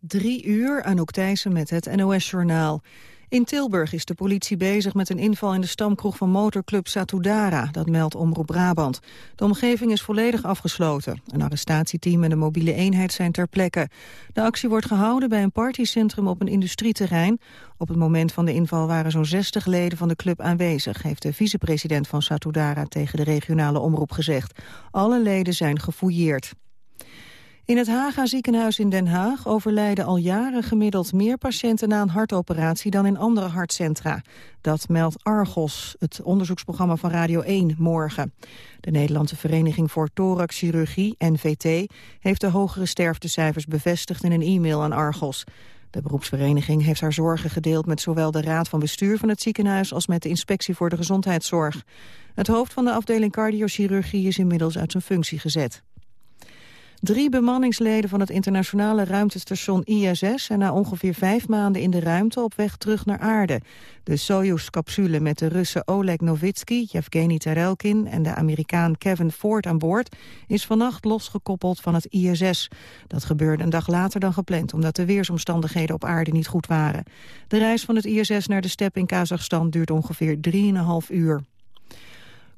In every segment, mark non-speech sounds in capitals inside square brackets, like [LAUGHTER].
Drie uur, Anouk Thijssen met het NOS-journaal. In Tilburg is de politie bezig met een inval in de stamkroeg van motorclub Satudara. Dat meldt Omroep Brabant. De omgeving is volledig afgesloten. Een arrestatieteam en een mobiele eenheid zijn ter plekke. De actie wordt gehouden bij een partycentrum op een industrieterrein. Op het moment van de inval waren zo'n 60 leden van de club aanwezig... heeft de vicepresident van Satudara tegen de regionale omroep gezegd. Alle leden zijn gefouilleerd. In het Haga ziekenhuis in Den Haag overlijden al jaren gemiddeld meer patiënten na een hartoperatie dan in andere hartcentra. Dat meldt Argos, het onderzoeksprogramma van Radio 1, morgen. De Nederlandse Vereniging voor Thoraxchirurgie, NVT, heeft de hogere sterftecijfers bevestigd in een e-mail aan Argos. De beroepsvereniging heeft haar zorgen gedeeld met zowel de raad van bestuur van het ziekenhuis als met de inspectie voor de gezondheidszorg. Het hoofd van de afdeling cardiochirurgie is inmiddels uit zijn functie gezet. Drie bemanningsleden van het internationale ruimtestation ISS zijn na ongeveer vijf maanden in de ruimte op weg terug naar aarde. De Soyuz-capsule met de Russen Oleg Novitsky, Yevgeny Tarelkin en de Amerikaan Kevin Ford aan boord is vannacht losgekoppeld van het ISS. Dat gebeurde een dag later dan gepland, omdat de weersomstandigheden op aarde niet goed waren. De reis van het ISS naar de step in Kazachstan duurt ongeveer 3,5 uur.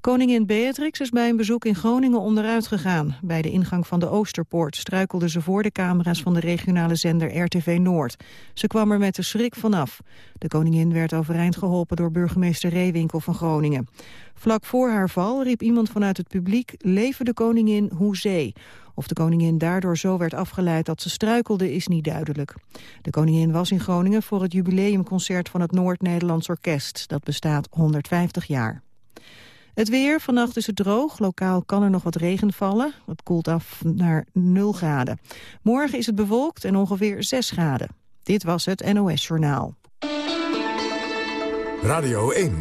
Koningin Beatrix is bij een bezoek in Groningen onderuit gegaan. Bij de ingang van de Oosterpoort struikelde ze voor de camera's van de regionale zender RTV Noord. Ze kwam er met de schrik vanaf. De koningin werd overeind geholpen door burgemeester Reewinkel van Groningen. Vlak voor haar val riep iemand vanuit het publiek... Leven de koningin hoezee. Of de koningin daardoor zo werd afgeleid dat ze struikelde is niet duidelijk. De koningin was in Groningen voor het jubileumconcert van het Noord-Nederlands Orkest. Dat bestaat 150 jaar. Het weer, vannacht is het droog. Lokaal kan er nog wat regen vallen. Het koelt af naar 0 graden. Morgen is het bewolkt en ongeveer 6 graden. Dit was het NOS Journaal. Radio 1.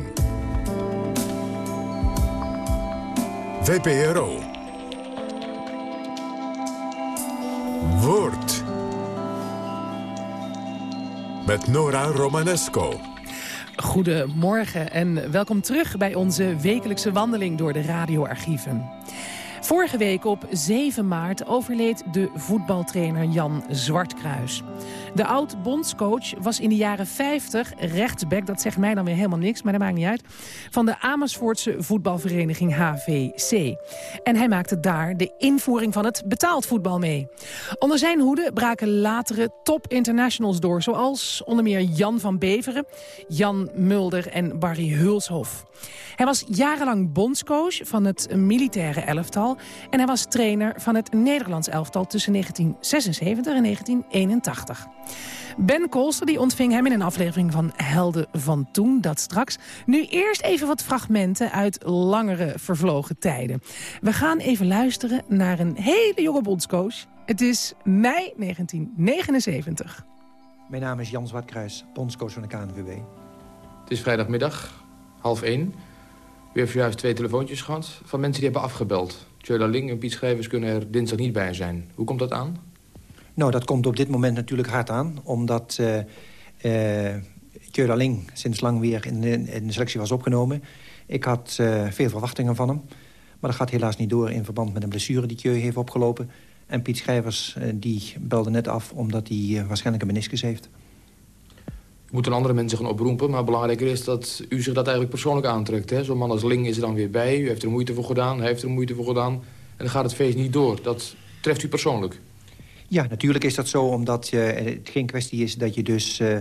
VPRO. Woord. Met Nora Romanesco. Goedemorgen en welkom terug bij onze wekelijkse wandeling door de radioarchieven. Vorige week op 7 maart overleed de voetbaltrainer Jan Zwartkruis. De oud-bondscoach was in de jaren 50 rechtsback, dat zegt mij dan weer helemaal niks, maar dat maakt niet uit, van de Amersfoortse voetbalvereniging HVC. En hij maakte daar de invoering van het betaald voetbal mee. Onder zijn hoede braken latere top-internationals door, zoals onder meer Jan van Beveren, Jan Mulder en Barry Hulshof. Hij was jarenlang bondscoach van het militaire elftal... en hij was trainer van het Nederlands elftal tussen 1976 en 1981. Ben Kolster die ontving hem in een aflevering van Helden van Toen, dat straks. Nu eerst even wat fragmenten uit langere vervlogen tijden. We gaan even luisteren naar een hele jonge bondscoach. Het is mei 1979. Mijn naam is Jan Zwartkruis, bondscoach van de KNVB. Het is vrijdagmiddag, half één. U heeft juist twee telefoontjes gehad van mensen die hebben afgebeld. Tjöla Ling en Piet Schrijvers kunnen er dinsdag niet bij zijn. Hoe komt dat aan? Nou, dat komt op dit moment natuurlijk hard aan. Omdat uh, uh, sinds lang weer in in de, selectie was opgenomen. Ik had uh, veel verwachtingen van hem. Maar dat gaat helaas niet door in verband met een blessure die Tjeu heeft opgelopen. En Piet Schrijvers die belde net af omdat hij waarschijnlijk een meniscus heeft moeten andere mensen gaan oproepen. Maar belangrijker is dat u zich dat eigenlijk persoonlijk aantrekt. Zo'n man als Ling is er dan weer bij. U heeft er moeite voor gedaan, hij heeft er moeite voor gedaan. En dan gaat het feest niet door. Dat treft u persoonlijk. Ja, natuurlijk is dat zo, omdat uh, het geen kwestie is dat je dus... Uh,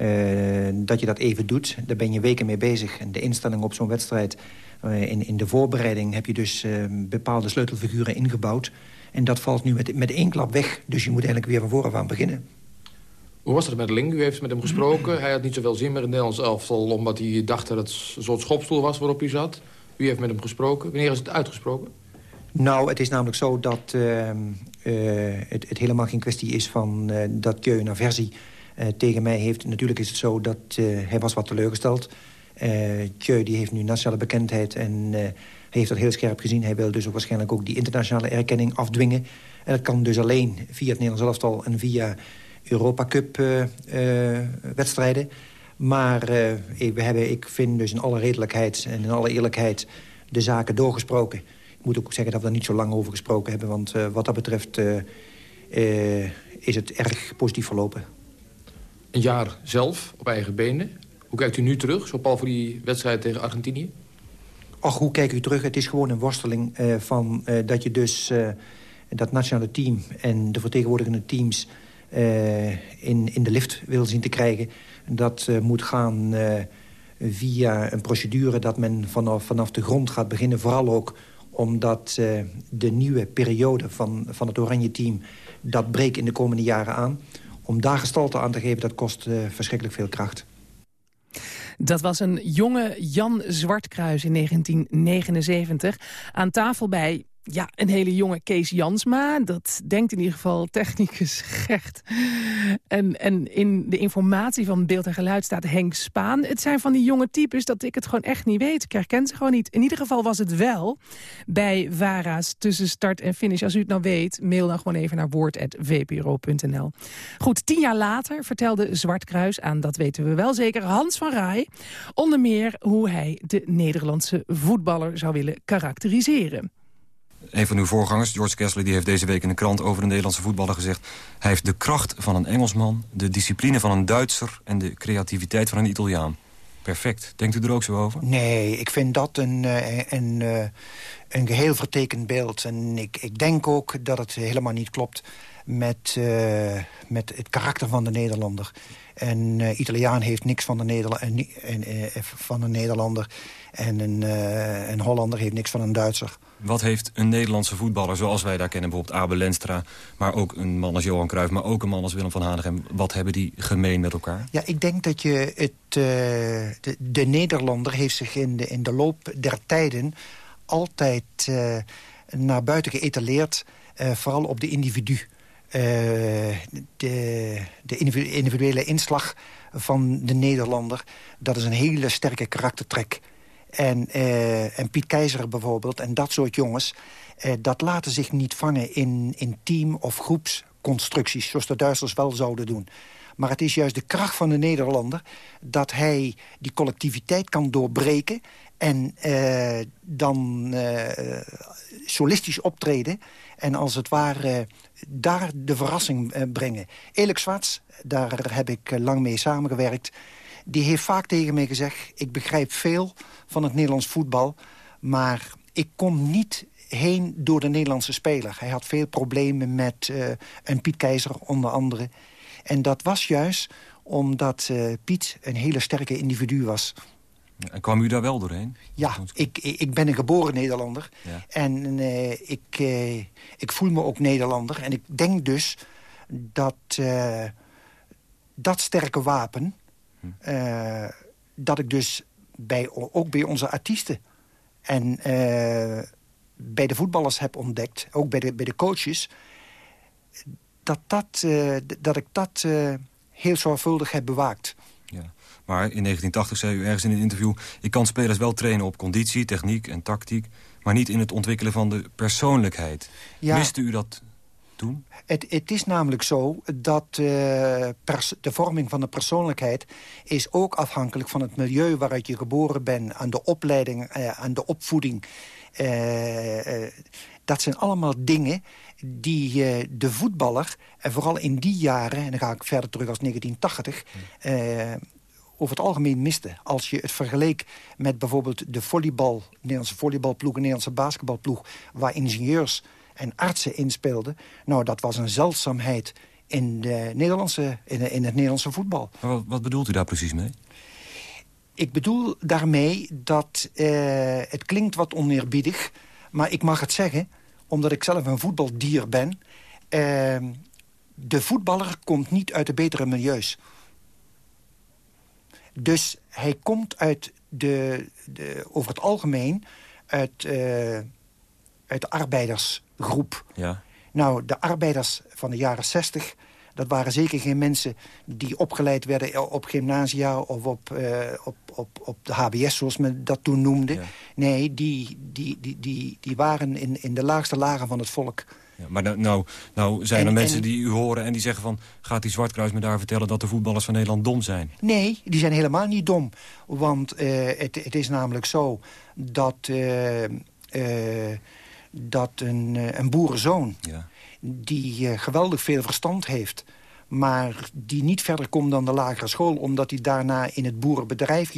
uh, dat je dat even doet. Daar ben je weken mee bezig. En de instelling op zo'n wedstrijd... in, in de voorbereiding heb je dus bepaalde sleutelfiguren ingebouwd. En dat valt nu met, met één klap weg. Dus je moet eigenlijk weer van voren aan beginnen. Hoe was het met Ling? U heeft met hem gesproken. Hij had niet zoveel zin meer in het Nederlands elftal... omdat hij dacht dat het een soort schopstoel was waarop hij zat. U heeft met hem gesproken. Wanneer is het uitgesproken? Nou, het is namelijk zo dat uh, uh, het, het, helemaal geen kwestie is... van uh, dat Keu een aversie tegen mij heeft. Natuurlijk is het zo dat hij was wat teleurgesteld. Keu die heeft nu nationale bekendheid en heeft dat heel scherp gezien. Hij wil dus ook waarschijnlijk ook die internationale erkenning afdwingen. En dat kan dus alleen via het Nederlands elftal en via Europa Cup eh, eh, wedstrijden. Maar eh, we hebben, ik vind dus in alle redelijkheid en in alle eerlijkheid de zaken doorgesproken. Ik moet ook zeggen dat we er niet zo lang over gesproken hebben. Want wat dat betreft is het erg positief verlopen. Een jaar zelf, op eigen benen. Hoe kijkt u nu terug, zo pal voor die wedstrijd tegen Argentinië? Ach, hoe kijk u terug? Het is gewoon een worsteling uh, van uh, dat je dus uh, dat nationale team... en de vertegenwoordigende teams in, in de lift wil zien te krijgen. Dat moet gaan via een procedure dat men vanaf, vanaf de grond gaat beginnen. Vooral ook omdat de nieuwe periode van, van het oranje team... dat breekt in de komende jaren aan. Om daar gestalte aan te geven, dat kost verschrikkelijk veel kracht. Dat was een jonge Jan Zwartkruis in 1979. Aan tafel bij ja, een hele jonge Kees Jansma. Dat denkt in ieder geval technicus Gert. En, en in de informatie van beeld en geluid staat Henk Spaan. Het zijn van die jonge types dat ik het gewoon echt niet weet. Ik herken ze gewoon niet. In ieder geval was het wel bij VARA's tussen start en finish. Als u het nou weet, mail dan gewoon even naar woord.vpro.nl. Goed, tien jaar later vertelde Zwartkruis aan, dat weten we wel zeker, Hans van Rij... onder meer hoe hij de Nederlandse voetballer zou willen karakteriseren. Een van uw voorgangers, George Kessler, die heeft deze week in de krant over de Nederlandse voetballer gezegd... hij heeft de kracht van een Engelsman, de discipline van een Duitser... en de creativiteit van een Italiaan. Perfect. Denkt u er ook zo over? Nee, ik vind dat een, eh, een, eh, een geheel vertekend beeld. En ik, ik denk ook dat het helemaal niet klopt met, uh, met het karakter van de Nederlander. Een Italiaan heeft niks van de, Nederla en, van een Nederlander. En een, een Hollander heeft niks van een Duitser. Wat heeft een Nederlandse voetballer zoals wij daar kennen... bijvoorbeeld Abel Lenstra, maar ook een man als Johan Cruijff... maar ook een man als Willem van Hanegem. Wat hebben die gemeen met elkaar? Ja, ik denk dat je het, uh, de, de, Nederlander heeft zich in de, in de loop der tijden... altijd uh, naar buiten geëtaleerd, uh, vooral op de individu. de, de individuele inslag van de Nederlander... dat is een hele sterke karaktertrek... En, uh, en Piet Keizer bijvoorbeeld en dat soort jongens... Uh, dat laten zich niet vangen in, in team- of groepsconstructies... zoals de Duitsers wel zouden doen. Maar het is juist de kracht van de Nederlander... dat hij die collectiviteit kan doorbreken... en uh, dan solistisch optreden... en als het ware daar de verrassing brengen. Elik Zwarts, daar heb ik lang mee samengewerkt die heeft vaak tegen mij gezegd... ik begrijp veel van het Nederlands voetbal... maar ik kom niet heen door de Nederlandse speler. Hij had veel problemen met uh, een Piet Keizer onder andere. En dat was juist omdat uh, Piet een hele sterke individu was. En kwam u daar wel doorheen? Ja, ik, ik ben een geboren Nederlander. Ja. En uh, ik, ik voel me ook Nederlander. En ik denk dus dat dat sterke wapen... Uh, dat ik dus bij, ook bij onze artiesten en uh, bij de voetballers heb ontdekt, ook bij de, bij de coaches, dat, dat, uh, dat ik dat heel zorgvuldig heb bewaakt. Ja. Maar in 1980 zei u ergens in een interview... ik kan spelers wel trainen op conditie, techniek en tactiek... maar niet in het ontwikkelen van de persoonlijkheid. Ja. Wist u dat het, het is namelijk zo dat uh, de vorming van de persoonlijkheid... is ook afhankelijk van het milieu waaruit je geboren bent... aan de opleiding, uh, aan de opvoeding. Uh, dat zijn allemaal dingen die de voetballer... en vooral in die jaren, en dan ga ik verder terug als 1980... over het algemeen miste. Als je het vergeleek met bijvoorbeeld de volleybal... Nederlandse volleybalploeg en Nederlandse basketbalploeg... waar ingenieurs en artsen inspeelden. Nou, dat was een zeldzaamheid in, de Nederlandse, in, in het Nederlandse voetbal. Wat, wat, bedoelt u daar precies mee? Ik bedoel daarmee dat uh, het klinkt wat oneerbiedig... maar ik mag het zeggen, omdat ik zelf een voetbaldier ben... Uh, de voetballer komt niet uit de betere milieus. Dus hij komt uit de, de over het algemeen uit, uh, uit de arbeiders groep. Ja. Nou, de arbeiders van de jaren 60 dat waren zeker geen mensen die opgeleid werden op gymnasia of op, uh, op, op, op de HBS, zoals men dat toen noemde. Nee, die, die, die, die, die waren in, in de laagste lagen van het volk. Ja, maar nou, nou, nou zijn er mensen die u horen en die zeggen van... gaat die Zwartkruis me daar vertellen dat de voetballers van Nederland dom zijn? Nee, die zijn helemaal niet dom. Want uh, het, het is namelijk zo dat... Uh, dat een, eh, een boerenzoon... Ja. die geweldig veel verstand heeft maar die niet verder komt dan de lagere school... omdat hij daarna in het boerenbedrijf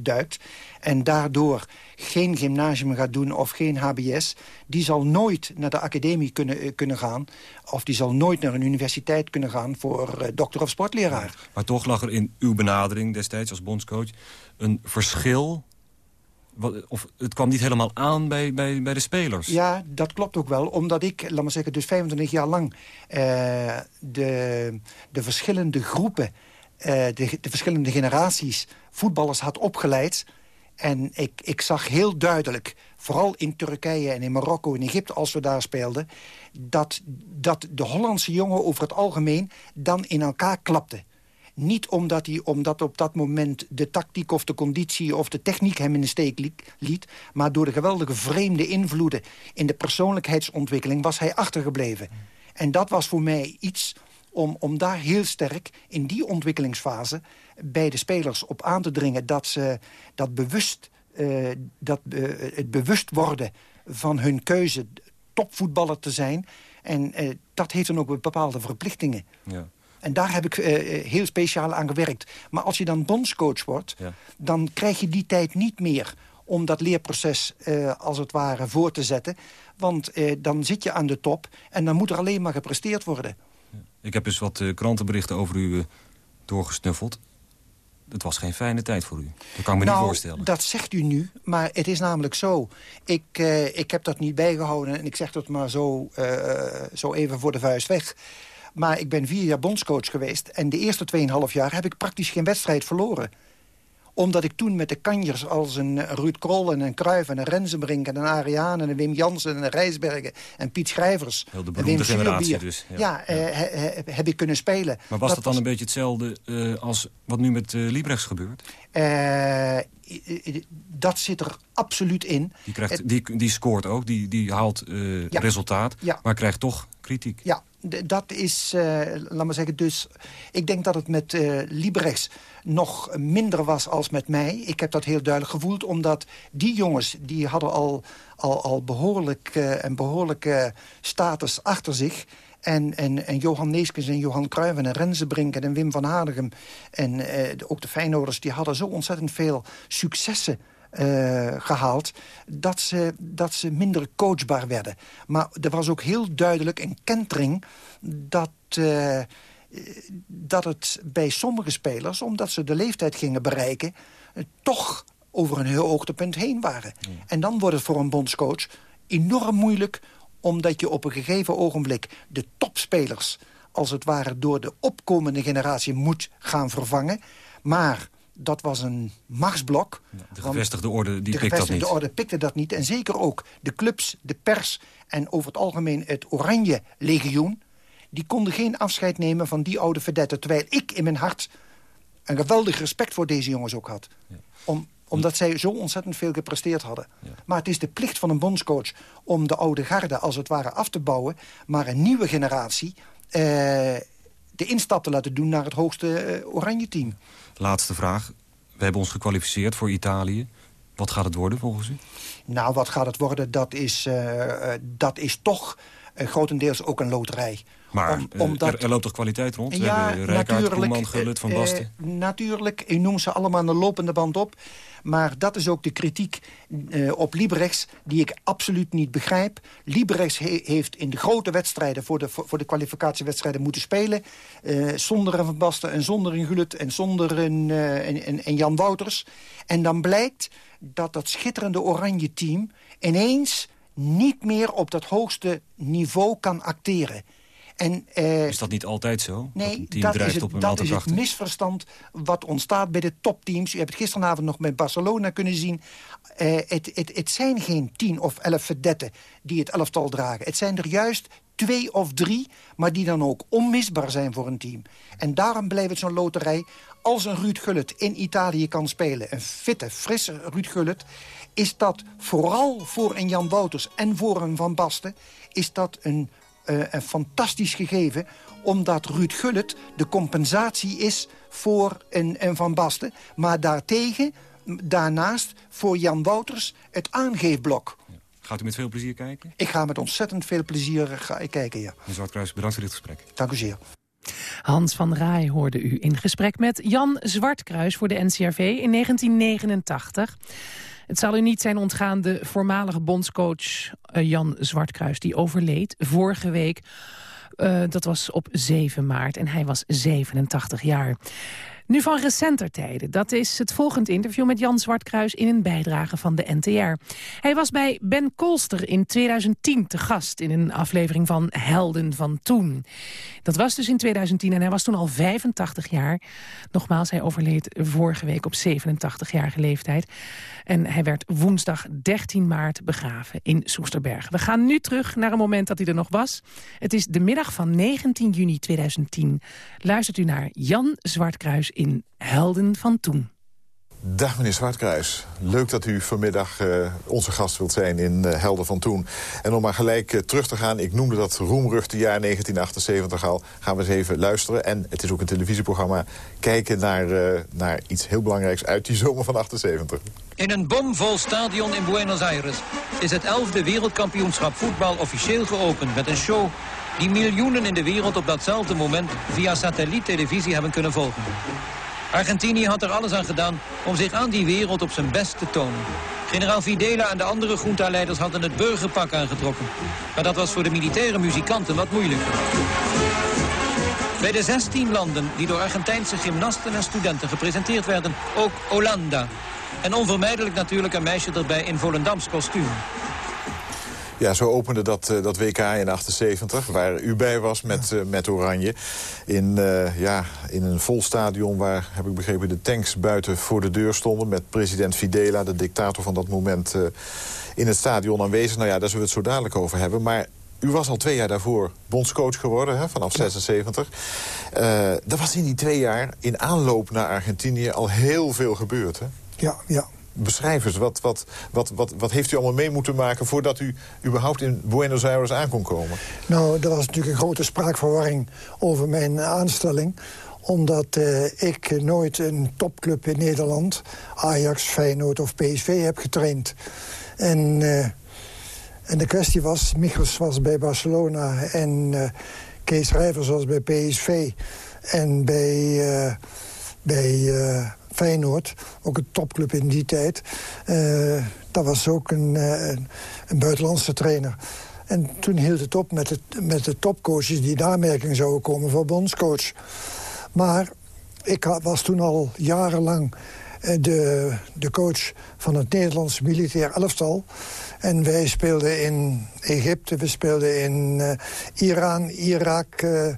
duikt... en daardoor geen gymnasium gaat doen of geen hbs... die zal nooit naar de academie kunnen, kunnen gaan... of die zal nooit naar een universiteit kunnen gaan... voor dokter of sportleraar. Maar toch lag er in uw benadering destijds als bondscoach... een verschil of het kwam niet helemaal aan bij, bij, bij de spelers. Ja, dat klopt ook wel. Omdat ik, laat maar zeggen, dus 25 jaar lang... Uh, de, de verschillende groepen, uh, de, de verschillende generaties voetballers had opgeleid... En ik, ik zag heel duidelijk, vooral in Turkije en in Marokko en Egypte... als we daar speelden, dat, dat de Hollandse jongen over het algemeen dan in elkaar klapte. Niet omdat hij omdat op dat moment de tactiek of de conditie of de techniek hem in de steek liet... maar door de geweldige vreemde invloeden in de persoonlijkheidsontwikkeling was hij achtergebleven. En dat was voor mij iets om, om daar heel sterk in die ontwikkelingsfase... bij de spelers op aan te dringen dat ze dat bewust... Uh, dat, uh, het bewust worden van hun keuze topvoetballer te zijn... En uh, dat heeft dan ook bepaalde verplichtingen. Ja. En daar heb ik uh, heel speciaal aan gewerkt. Maar als je dan bondscoach wordt, dan krijg je die tijd niet meer om dat leerproces uh, als het ware voor te zetten. Want uh, dan zit je aan de top en dan moet er alleen maar gepresteerd worden. Ik heb dus wat krantenberichten over u doorgesnuffeld. Het was geen fijne tijd voor u. Dat kan ik me nou, niet voorstellen. dat zegt u nu, maar het is namelijk zo. Ik, ik heb dat niet bijgehouden en ik zeg dat maar zo, zo even voor de vuist weg. Maar ik ben vier jaar bondscoach geweest. En de eerste 2,5 jaar heb ik praktisch geen wedstrijd verloren omdat ik toen met de kanjers als een Ruud Krol en een Cruijff en een Rensenbrink en een Ariane en een Wim Jansen en een Rijsbergen en Piet Schrijvers. Heel de beroemde generatie dus. Ja, ja, eh, heb ik kunnen spelen. Maar was dat, dan een beetje hetzelfde uh, als wat nu met uh, Librechts gebeurt? Uh, dat zit er absoluut in. Die, krijgt, die, die scoort ook, die, die haalt ja. resultaat, maar krijgt toch kritiek. Ja, dat is, uh, laat maar zeggen, dus... Ik denk dat het met uh, nog minder was als met mij. Ik heb dat heel duidelijk gevoeld, omdat die jongens... die hadden al, al, al behoorlijk uh, een behoorlijke status achter zich... En, en, en Johan Neeskens en Johan Cruijff en Renzebrink en Wim van Hadegem... en ook de Feyenoorders, die hadden zo ontzettend veel successen uh, gehaald... Dat ze, dat ze minder coachbaar werden. Maar er was ook heel duidelijk een kentering dat... Uh, dat het bij sommige spelers, omdat ze de leeftijd gingen bereiken... toch over een heel hoogtepunt heen waren. En dan wordt het voor een bondscoach enorm moeilijk... omdat je op een gegeven ogenblik de topspelers... als het ware door de opkomende generatie moet gaan vervangen. Maar dat was een machtsblok. de gevestigde orde die pikt dat niet. De orde pikte dat niet. En zeker ook de clubs, de pers en over het algemeen het Oranje Legioen... die konden geen afscheid nemen van die oude verdetten. Terwijl ik in mijn hart een geweldig respect voor deze jongens ook had. Ja. Om, omdat zij zo ontzettend veel gepresteerd hadden. Ja. Maar het is de plicht van een bondscoach om de oude garde als het ware af te bouwen... maar een nieuwe generatie... Uh, de instap te laten doen naar het hoogste uh, oranje team. Laatste vraag. We hebben ons gekwalificeerd voor Italië. Wat gaat het worden volgens u? Nou, wat gaat het worden, dat is, uh, dat is toch uh, grotendeels ook een loterij. Maar Om, omdat... er, er, loopt toch kwaliteit rond? Ja, We hebben Rijkaard, Koeman, Gullit, Van Basten. natuurlijk, ik noem ze allemaal aan de lopende band op. Maar dat is ook de kritiek uh, op Librechts die ik absoluut niet begrijp. Librechts he heeft in de grote wedstrijden, voor de, voor, de kwalificatiewedstrijden moeten spelen. Uh, zonder een Van Basten en zonder een Gullit en zonder een, uh, en, en Jan Wouters. En dan blijkt dat dat schitterende oranje team ineens niet meer op dat hoogste niveau kan acteren. En, uh, is dat niet altijd zo? Nee, dat, dat is, het, dat is het misverstand wat ontstaat bij de topteams. U hebt het gisteravond nog met Barcelona kunnen zien. Uh, het, het, het zijn geen tien of elf verdetten die het elftal dragen. Het zijn er juist twee of drie, maar die dan ook onmisbaar zijn voor een team. En daarom blijft het zo'n loterij. Als een Ruud Gullit in Italië kan spelen, een fitte, frisse Ruud Gullit... is dat vooral voor een Jan Wouters en voor een Van Basten... is dat een uh, een fantastisch gegeven omdat Ruud Gullit de compensatie is voor een, een Van Basten. Maar daartegen, daarnaast, voor Jan Wouters het aangeefblok. Gaat u met veel plezier kijken? Ik ga met ontzettend veel plezier ga ik kijken, ja. Meneer Zwartkruis, bedankt voor dit gesprek. Dank u zeer. Hans van Rij hoorde u in gesprek met Jan Zwartkruis voor de NCRV in 1989. Het zal u niet zijn ontgaan, de voormalige bondscoach uh, Jan Zwartkruis... die overleed vorige week. Uh, dat was op 7 maart en hij was 87 jaar. Nu van recenter tijden. Dat is het volgende interview met Jan Zwartkruis in een bijdrage van de NTR. Hij was bij Ben Kolster in 2010 te gast in een aflevering van Helden van Toen. Dat was dus in 2010 en hij was toen al 85 jaar. Nogmaals, hij overleed vorige week op 87-jarige leeftijd. En hij werd woensdag 13 maart begraven in Soesterberg. We gaan nu terug naar een moment dat hij er nog was. Het is de middag van 19 juni 2010. Luistert u naar Jan Zwartkruis in Helden van Toen. Dag meneer Zwartkruis. Leuk dat u vanmiddag uh, onze gast wilt zijn in uh, Helden van Toen. En om maar gelijk uh, terug te gaan, ik noemde dat roemruchte jaar 1978 al. Gaan we eens even luisteren. En het is ook een televisieprogramma. Kijken naar, naar iets heel belangrijks uit die zomer van 78. In een bomvol stadion in Buenos Aires is het 11e wereldkampioenschap voetbal officieel geopend met een show die miljoenen in de wereld op datzelfde moment via satelliettelevisie hebben kunnen volgen. Argentinië had er alles aan gedaan om zich aan die wereld op zijn best te tonen. Generaal Videla en de andere junta-leiders hadden het burgerpak aangetrokken. Maar dat was voor de militaire muzikanten wat moeilijker. Bij de 16 landen die door Argentijnse gymnasten en studenten gepresenteerd werden, ook Hollanda. En onvermijdelijk natuurlijk een meisje erbij in Volendams kostuum. Ja, zo opende dat, uh, dat WK in 78, waar u bij was met, uh, met Oranje. In, uh, ja, in een vol stadion waar, heb ik begrepen, de tanks buiten voor de deur stonden... met president Fidela, de dictator van dat moment, in het stadion aanwezig. Nou ja, daar zullen we het zo dadelijk over hebben. Maar u was al twee jaar daarvoor bondscoach geworden, hè, vanaf 76. Uh, er was in die twee jaar, in aanloop naar Argentinië, al heel veel gebeurd, hè? Ja, ja beschrijf eens, wat, wat, wat, wat, wat heeft u allemaal mee moeten maken... voordat u überhaupt in Buenos Aires aan kon komen? Nou, er was natuurlijk een grote spraakverwarring over mijn aanstelling omdat uh, ik nooit een topclub in Nederland... Ajax, Feyenoord of PSV heb getraind. En, uh, en de kwestie was, Michels was bij Barcelona... en uh, Kees Rijvers was bij PSV. En bij, bij Feyenoord, ook een topclub in die tijd. Uh, dat was ook een, uh, een, buitenlandse trainer. En toen hield het op met, het, met de topcoaches die in aanmerking zouden komen voor bondscoach. Maar ik was toen al jarenlang eh, de, de coach van het Nederlandse militair elftal. En wij speelden in Egypte, we speelden in uh, Iran, Irak, uh,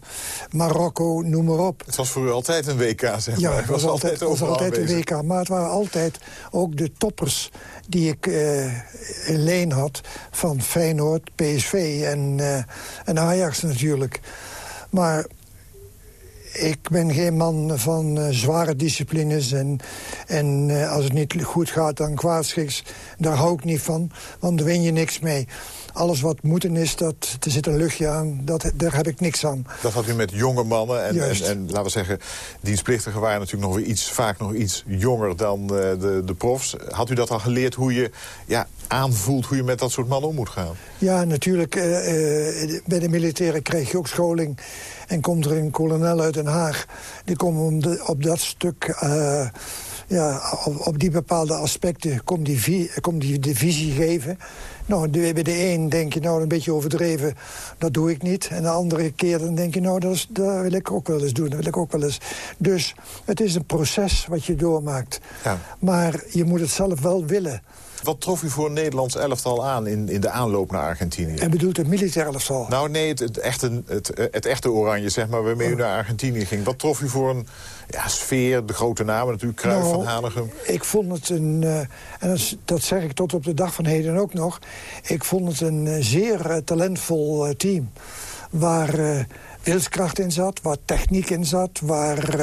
Marokko, noem maar op. Het was voor u altijd een WK, zeg maar. Ja, het was, was altijd, was altijd een WK. Maar het waren altijd ook de toppers die ik uh, in leen had... van Feyenoord, PSV en, en Ajax natuurlijk. Maar ik ben geen man van uh, zware disciplines. En, en uh, als het niet goed gaat, dan kwaadschiks. Daar hou ik niet van, want daar win je niks mee. Alles wat moeten is, dat, er zit een luchtje aan, dat, daar heb ik niks aan. Dat had u met jonge mannen. En, en, en, laten we zeggen, dienstplichtigen waren natuurlijk nog weer iets, vaak nog iets jonger dan uh, de, de profs. Had u dat al geleerd hoe je ja, aanvoelt hoe je met dat soort mannen om moet gaan? Ja, natuurlijk. bij de militairen krijg je ook scholing. En komt er een kolonel uit Den Haag... die komt op, op dat stuk... Ja, op, op, die bepaalde aspecten komt die, komt die de visie geven. Nou, de, bij de een denk je, nou, een beetje overdreven, dat doe ik niet. En de andere keer dan denk je, nou, dat, is, dat wil ik ook wel eens doen. Dat wil ik ook wel eens. Dus het is een proces wat je doormaakt. Ja. Maar je moet het zelf wel willen. Wat trof u voor een Nederlands elftal aan in, in de aanloop naar Argentinië? En bedoelt het militair elftal? Nou nee, het, het, echte, het, het echte oranje, zeg maar, waarmee u oh. naar Argentinië ging. Wat trof u voor een ja, sfeer, de grote namen natuurlijk, Cruijff nou, van Hanegem? Ik vond het een, uh, en dat, zeg ik tot op de dag van heden ook nog... ik vond het een uh, zeer uh, talentvol team, waar wilskracht in zat, waar techniek in zat, waar...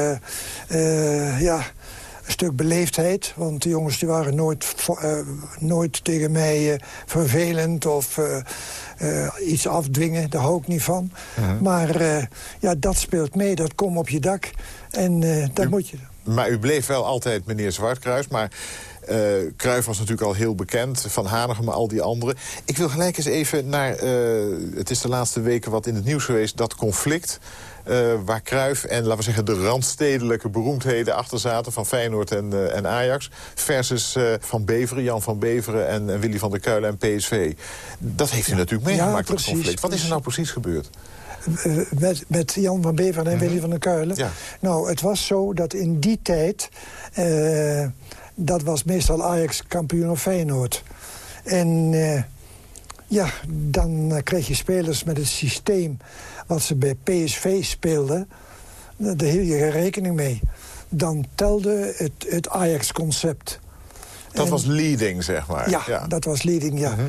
ja, een stuk beleefdheid. Want de jongens die waren nooit, uh, nooit tegen mij uh, vervelend of uh, iets afdwingen. Daar hou ik niet van. -huh. Maar ja, dat speelt mee. Dat komt op je dak. En dat u, moet je... Maar u bleef wel altijd meneer Zwartkruis. Maar Uh, was natuurlijk al heel bekend. Van Hanegem, al die anderen. Ik wil gelijk eens even naar... het is de laatste weken wat in het nieuws geweest... dat conflict uh, waar Cruijff en, laten we zeggen, de randstedelijke beroemdheden achter zaten... van Feyenoord en, uh, en Ajax, versus uh, Van Beveren, Jan van Beveren en, en, Willy van der Kuilen en PSV. Dat heeft u ja. natuurlijk meegemaakt, ja, dat conflict. Wat is er nou precies gebeurd? Met, met, Jan van Beveren en mm -hmm. Willy van der Kuilen. Ja. Nou, het was zo dat in die tijd... dat was meestal Ajax kampioen of Feyenoord. En ja, dan kreeg je spelers met het systeem wat ze bij PSV speelden... daar hield je geen rekening mee. Dan telde het, het Ajax-concept. Dat was leading, zeg maar. Ja, dat was leading, ja. Mhm.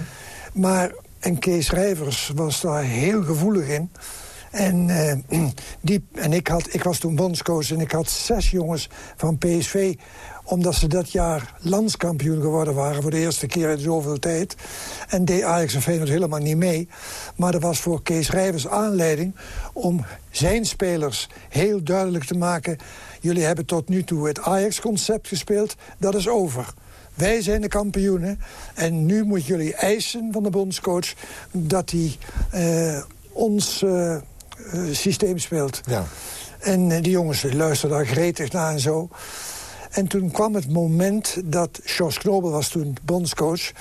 Maar, en Kees Rijvers was daar heel gevoelig in... En, uh, [CLEARS THROAT] die, en ik, had, ik was toen bondscoach en ik had zes jongens van PSV omdat ze dat jaar landskampioen geworden waren... voor de eerste keer in zoveel tijd. En deed Ajax en Feyenoord helemaal niet mee. Maar er was voor Kees Rijvers aanleiding om zijn spelers heel duidelijk te maken... jullie hebben tot nu toe het Ajax-concept gespeeld, dat is over. Wij zijn de kampioenen en nu moeten jullie eisen van de bondscoach... dat hij uh, ons uh, systeem speelt. Ja. En die jongens luisterden daar gretig naar en zo. En toen kwam het moment dat Jos Knobel was toen bondscoach.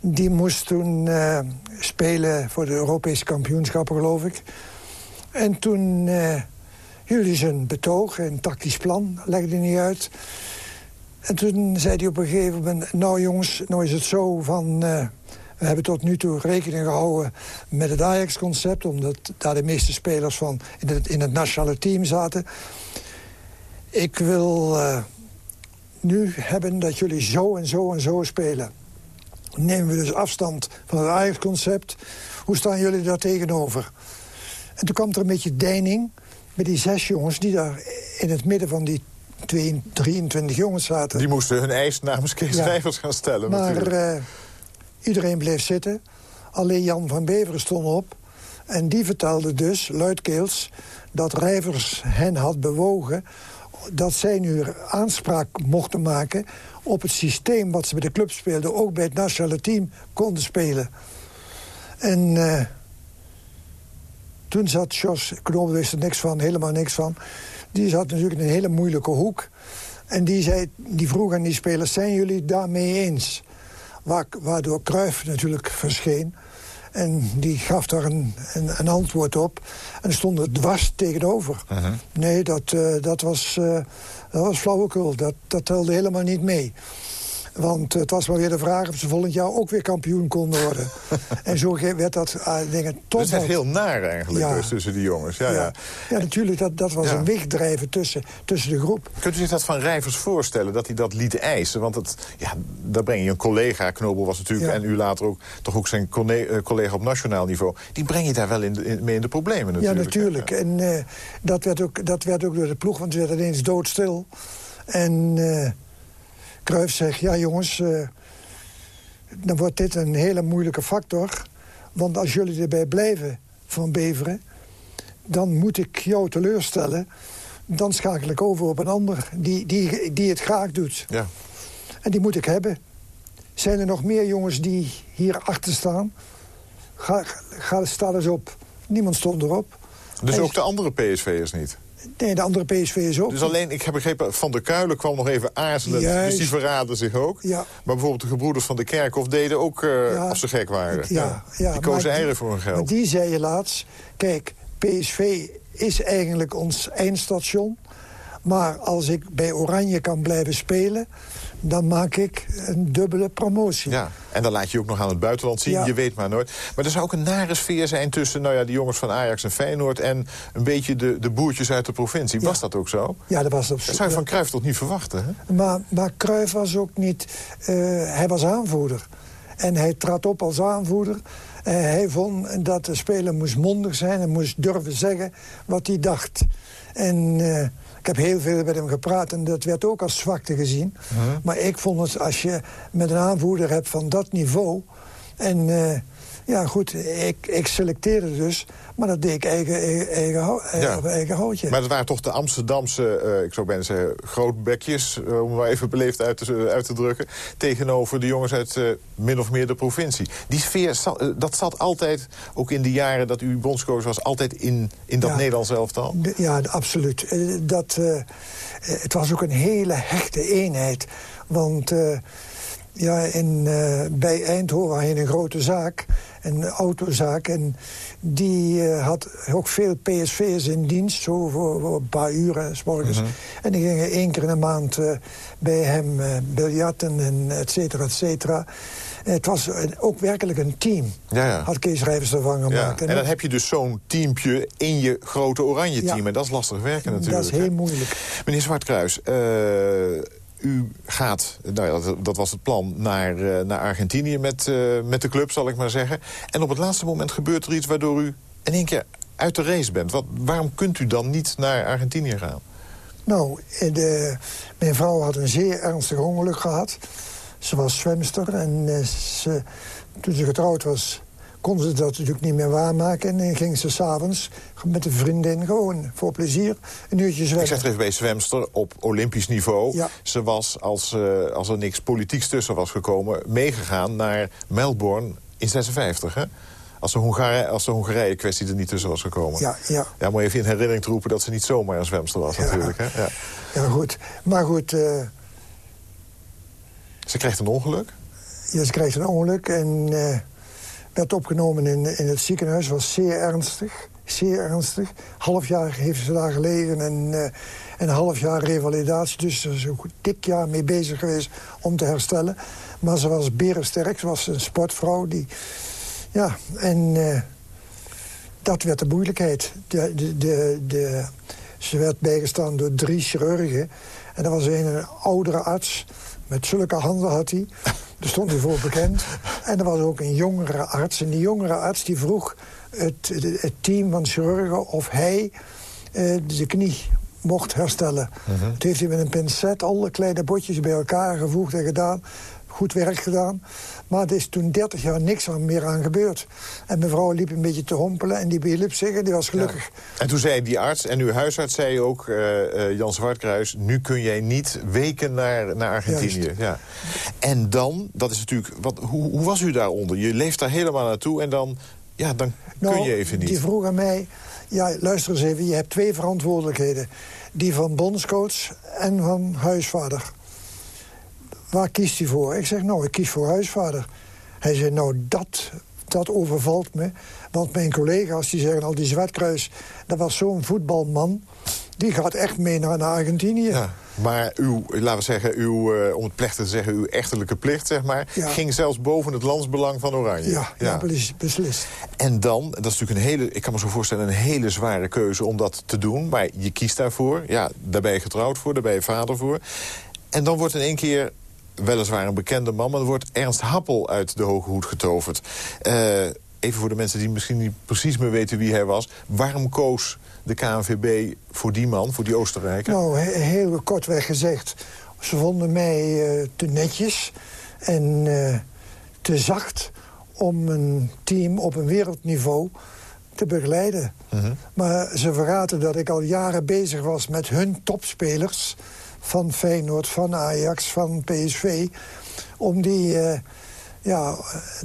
Die moest toen uh, spelen voor de Europese kampioenschappen, geloof ik. En toen uh, jullie zijn betoog en tactisch plan, legde hij niet uit. En toen zei hij op een gegeven moment... nou jongens, nou is het zo van... Uh, we hebben tot nu toe rekening gehouden met het Ajax-concept... omdat daar de meeste spelers van in het, in het nationale team zaten. Ik wil nu hebben dat jullie zo en zo en zo spelen. Nemen we dus afstand van het Ajax-concept. Hoe staan jullie daar tegenover? En toen kwam er een beetje deining met die zes jongens... die daar in het midden van die 23 jongens zaten. Die moesten hun eis namens Kees ja. Rijvers gaan stellen. Maar uh, iedereen bleef zitten. Alleen Jan van Beveren stond op. En die vertelde dus, luidkeels, dat Rijvers hen had bewogen dat zij nu aanspraak mochten maken op het systeem wat ze bij de club speelden... ook bij het nationale team konden spelen. En uh, toen zat Jos Knobel, wist er niks van, helemaal niks van. Die zat natuurlijk in een hele moeilijke hoek. En die, zei, die vroeg aan die spelers, zijn jullie daarmee eens? Waardoor Cruijff natuurlijk verscheen... En die gaf daar een, een, een antwoord op. En stond er dwars tegenover. Uh Nee, dat, uh, dat, was, uh, dat was flauwekul. Dat, dat telde helemaal niet mee. Want het was maar weer de vraag of ze volgend jaar ook weer kampioen konden worden. [LAUGHS] en zo werd dat uh, dingen tot. Dat is heel naar eigenlijk ja. dus, tussen die jongens. Ja, ja. ja. natuurlijk, dat, dat was een wegdrijven tussen, tussen de groep. Kunt u zich dat van Rijvers voorstellen, dat hij dat liet eisen? Want het, ja, daar breng je een collega, Knobel was natuurlijk... en u later ook toch ook zijn eh, collega op nationaal niveau... die breng je daar wel in, in mee in de problemen natuurlijk. Ja, natuurlijk. En uh, dat, werd ook, dat werd ook door de ploeg, want ze werd ineens doodstil. En... Uh, Cruijff zegt, ja jongens, uh, dan wordt dit een hele moeilijke factor. Want als jullie erbij blijven van Beveren... dan moet ik jou teleurstellen. Dan schakel ik over op een ander die, die, die het graag doet. Ja. En die moet ik hebben. Zijn er nog meer jongens die hier achter staan? Ga, ga, sta eens op. Niemand stond erop. Dus ook de andere PSV'ers niet? Nee, de andere PSV is ook. Dus alleen, ik heb begrepen, Van der Kuilen kwam nog even aarzelen. Dus die verraden zich ook. Ja. Maar bijvoorbeeld de gebroeders van de Kerkhof deden ook uh, als ze gek waren. Ja, ja. Die kozen eieren voor hun geld. Maar die zei je laatst, kijk, PSV is eigenlijk ons eindstation. Maar als ik bij Oranje kan blijven spelen dan maak ik een dubbele promotie. Ja, en dan laat je ook nog aan het buitenland zien. Je weet maar nooit. Maar er zou ook een nare sfeer zijn tussen nou ja, de jongens van Ajax en Feyenoord... en een beetje de, de boertjes uit de provincie. Was dat ook zo? Ja, dat was dat. Dat zou je van Cruijff toch niet verwachten, hè? Maar, maar Cruijff was ook niet... Uh, hij was aanvoerder. En hij trad op als aanvoerder. Uh, hij vond dat de speler moest mondig zijn... en moest durven zeggen wat hij dacht. En... Uh, ik heb heel veel met hem gepraat en dat werd ook als zwakte gezien. Maar ik vond het, als je met een aanvoerder hebt van dat niveau... en uh, Ja, goed, ik, ik selecteerde dus, maar dat deed ik eigen, eigen, eigen, Ja. houtje. Maar dat waren toch de Amsterdamse, eh, ik zou bijna zeggen, grootbekjes... eh, om maar even beleefd uit te, uit te drukken... tegenover de jongens uit eh, min of meer de provincie. Die sfeer, dat zat altijd, ook in de jaren dat u bondscoach was... altijd in, in dat Ja. Nederlands elftal? Ja, absoluut. Dat, het was ook een hele hechte eenheid. Want ja, in, bij Eindhoven had je een grote zaak, een autozaak. En die eh, had ook veel PSV'ers in dienst, zo voor, voor een paar uren s morgens. En die gingen één keer in de maand eh, bij hem eh biljarten en et cetera, et cetera. Het was ook werkelijk een team, Ja, ja. had Kees Rijvers ervan Ja, gemaakt. en dan heb je dus zo'n teampje in je grote oranje team. Ja. En dat is lastig werken natuurlijk. dat is heel moeilijk. Meneer Zwartkruis, u gaat, nou dat, dat was het plan, naar, eh, naar Argentinië met, eh, met de club, zal ik maar zeggen. En op het laatste moment gebeurt er iets waardoor u in één keer uit de race bent. Wat, waarom kunt u dan niet naar Argentinië gaan? Nou, eh, de, mijn vrouw had een zeer ernstig ongeluk gehad. Ze was zwemster en toen ze getrouwd was... kon ze dat natuurlijk niet meer waarmaken. En dan ging ze s'avonds met een vriendin gewoon voor plezier een uurtje Ik zwemmen. zeg er even bij zwemster op olympisch niveau. Ja. Ze was, als, eh, als er niks politieks tussen was gekomen... meegegaan naar Melbourne in 56, hè? Als de, Hongarije, als de Hongarije-kwestie er niet tussen was gekomen. Ja, ja, Ja, moet je even in herinnering te roepen dat ze niet zomaar een zwemster was Ja. natuurlijk. Hè? Ja. ja, goed. Maar goed, eh, Ze kreeg een ongeluk. ja, ze kreeg een ongeluk en eh, werd opgenomen in, in het ziekenhuis. was zeer ernstig, zeer ernstig. Half jaar heeft ze daar gelegen en, eh, en een half jaar revalidatie. Dus ze is een goed dik jaar mee bezig geweest om te herstellen. Maar ze was berensterk, ze was een sportvrouw. Die, ja, en eh, dat werd de moeilijkheid. De, de, de, de, ze werd bijgestaan door drie chirurgen. En er was een oudere arts. Met zulke handen had hij. Daar stond hij voor bekend. En er was ook een jongere arts. En die jongere arts die vroeg het, het, team van chirurgen... of hij eh, de knie mocht herstellen. Dat heeft hij met een pincet alle kleine botjes bij elkaar gevoegd en gedaan. Goed werk gedaan. Maar er is toen 30 jaar niks aan- meer aan gebeurd. En mevrouw liep een beetje te hompelen en die behielp zich en die was gelukkig. En toen zei die arts, en uw huisarts zei ook, eh, eh, Jan Zwartkruis... nu kun jij niet weken naar, naar Argentinië. Juist. Ja. En dan, dat is natuurlijk... Wat, hoe, hoe was u daaronder? Je leeft daar helemaal naartoe en dan, ja, dan kun je even niet. Nou, Die vroeg aan mij, ja, luister eens even, je hebt twee verantwoordelijkheden. Die van bondscoach en van huisvader. Waar kiest hij voor? Ik zeg, nou, ik kies voor huisvader. Hij zei, nou, dat, dat overvalt me. Want mijn collega's, die zeggen al, die Zwartkruis... dat was zo'n voetbalman, die gaat echt mee naar, naar Argentinië. Ja, maar uw, laten we zeggen, uw, eh, om het plechtig te zeggen... uw echterlijke plicht, zeg maar... Ja. ging zelfs boven het landsbelang van Oranje. Ja, ja. bes- beslist. En dan, dat is natuurlijk een hele, ik kan me zo voorstellen... een hele zware keuze om dat te doen. Maar je kiest daarvoor. Ja, daar ben je getrouwd voor, daar ben je vader voor. En dan wordt in één keer weliswaar een bekende man... maar er wordt Ernst Happel uit de Hoge Hoed getoverd. Eh, even voor de mensen die misschien niet precies meer weten wie hij was. Waarom koos de KNVB voor die man, voor die Oostenrijker? Nou, he- heel kortweg gezegd. Ze vonden mij eh, te netjes en eh, te zacht om een team op een wereldniveau te begeleiden. Maar ze vergaten dat ik al jaren bezig was met hun topspelers... van Feyenoord, van Ajax, van PSV... om die... eh, ja,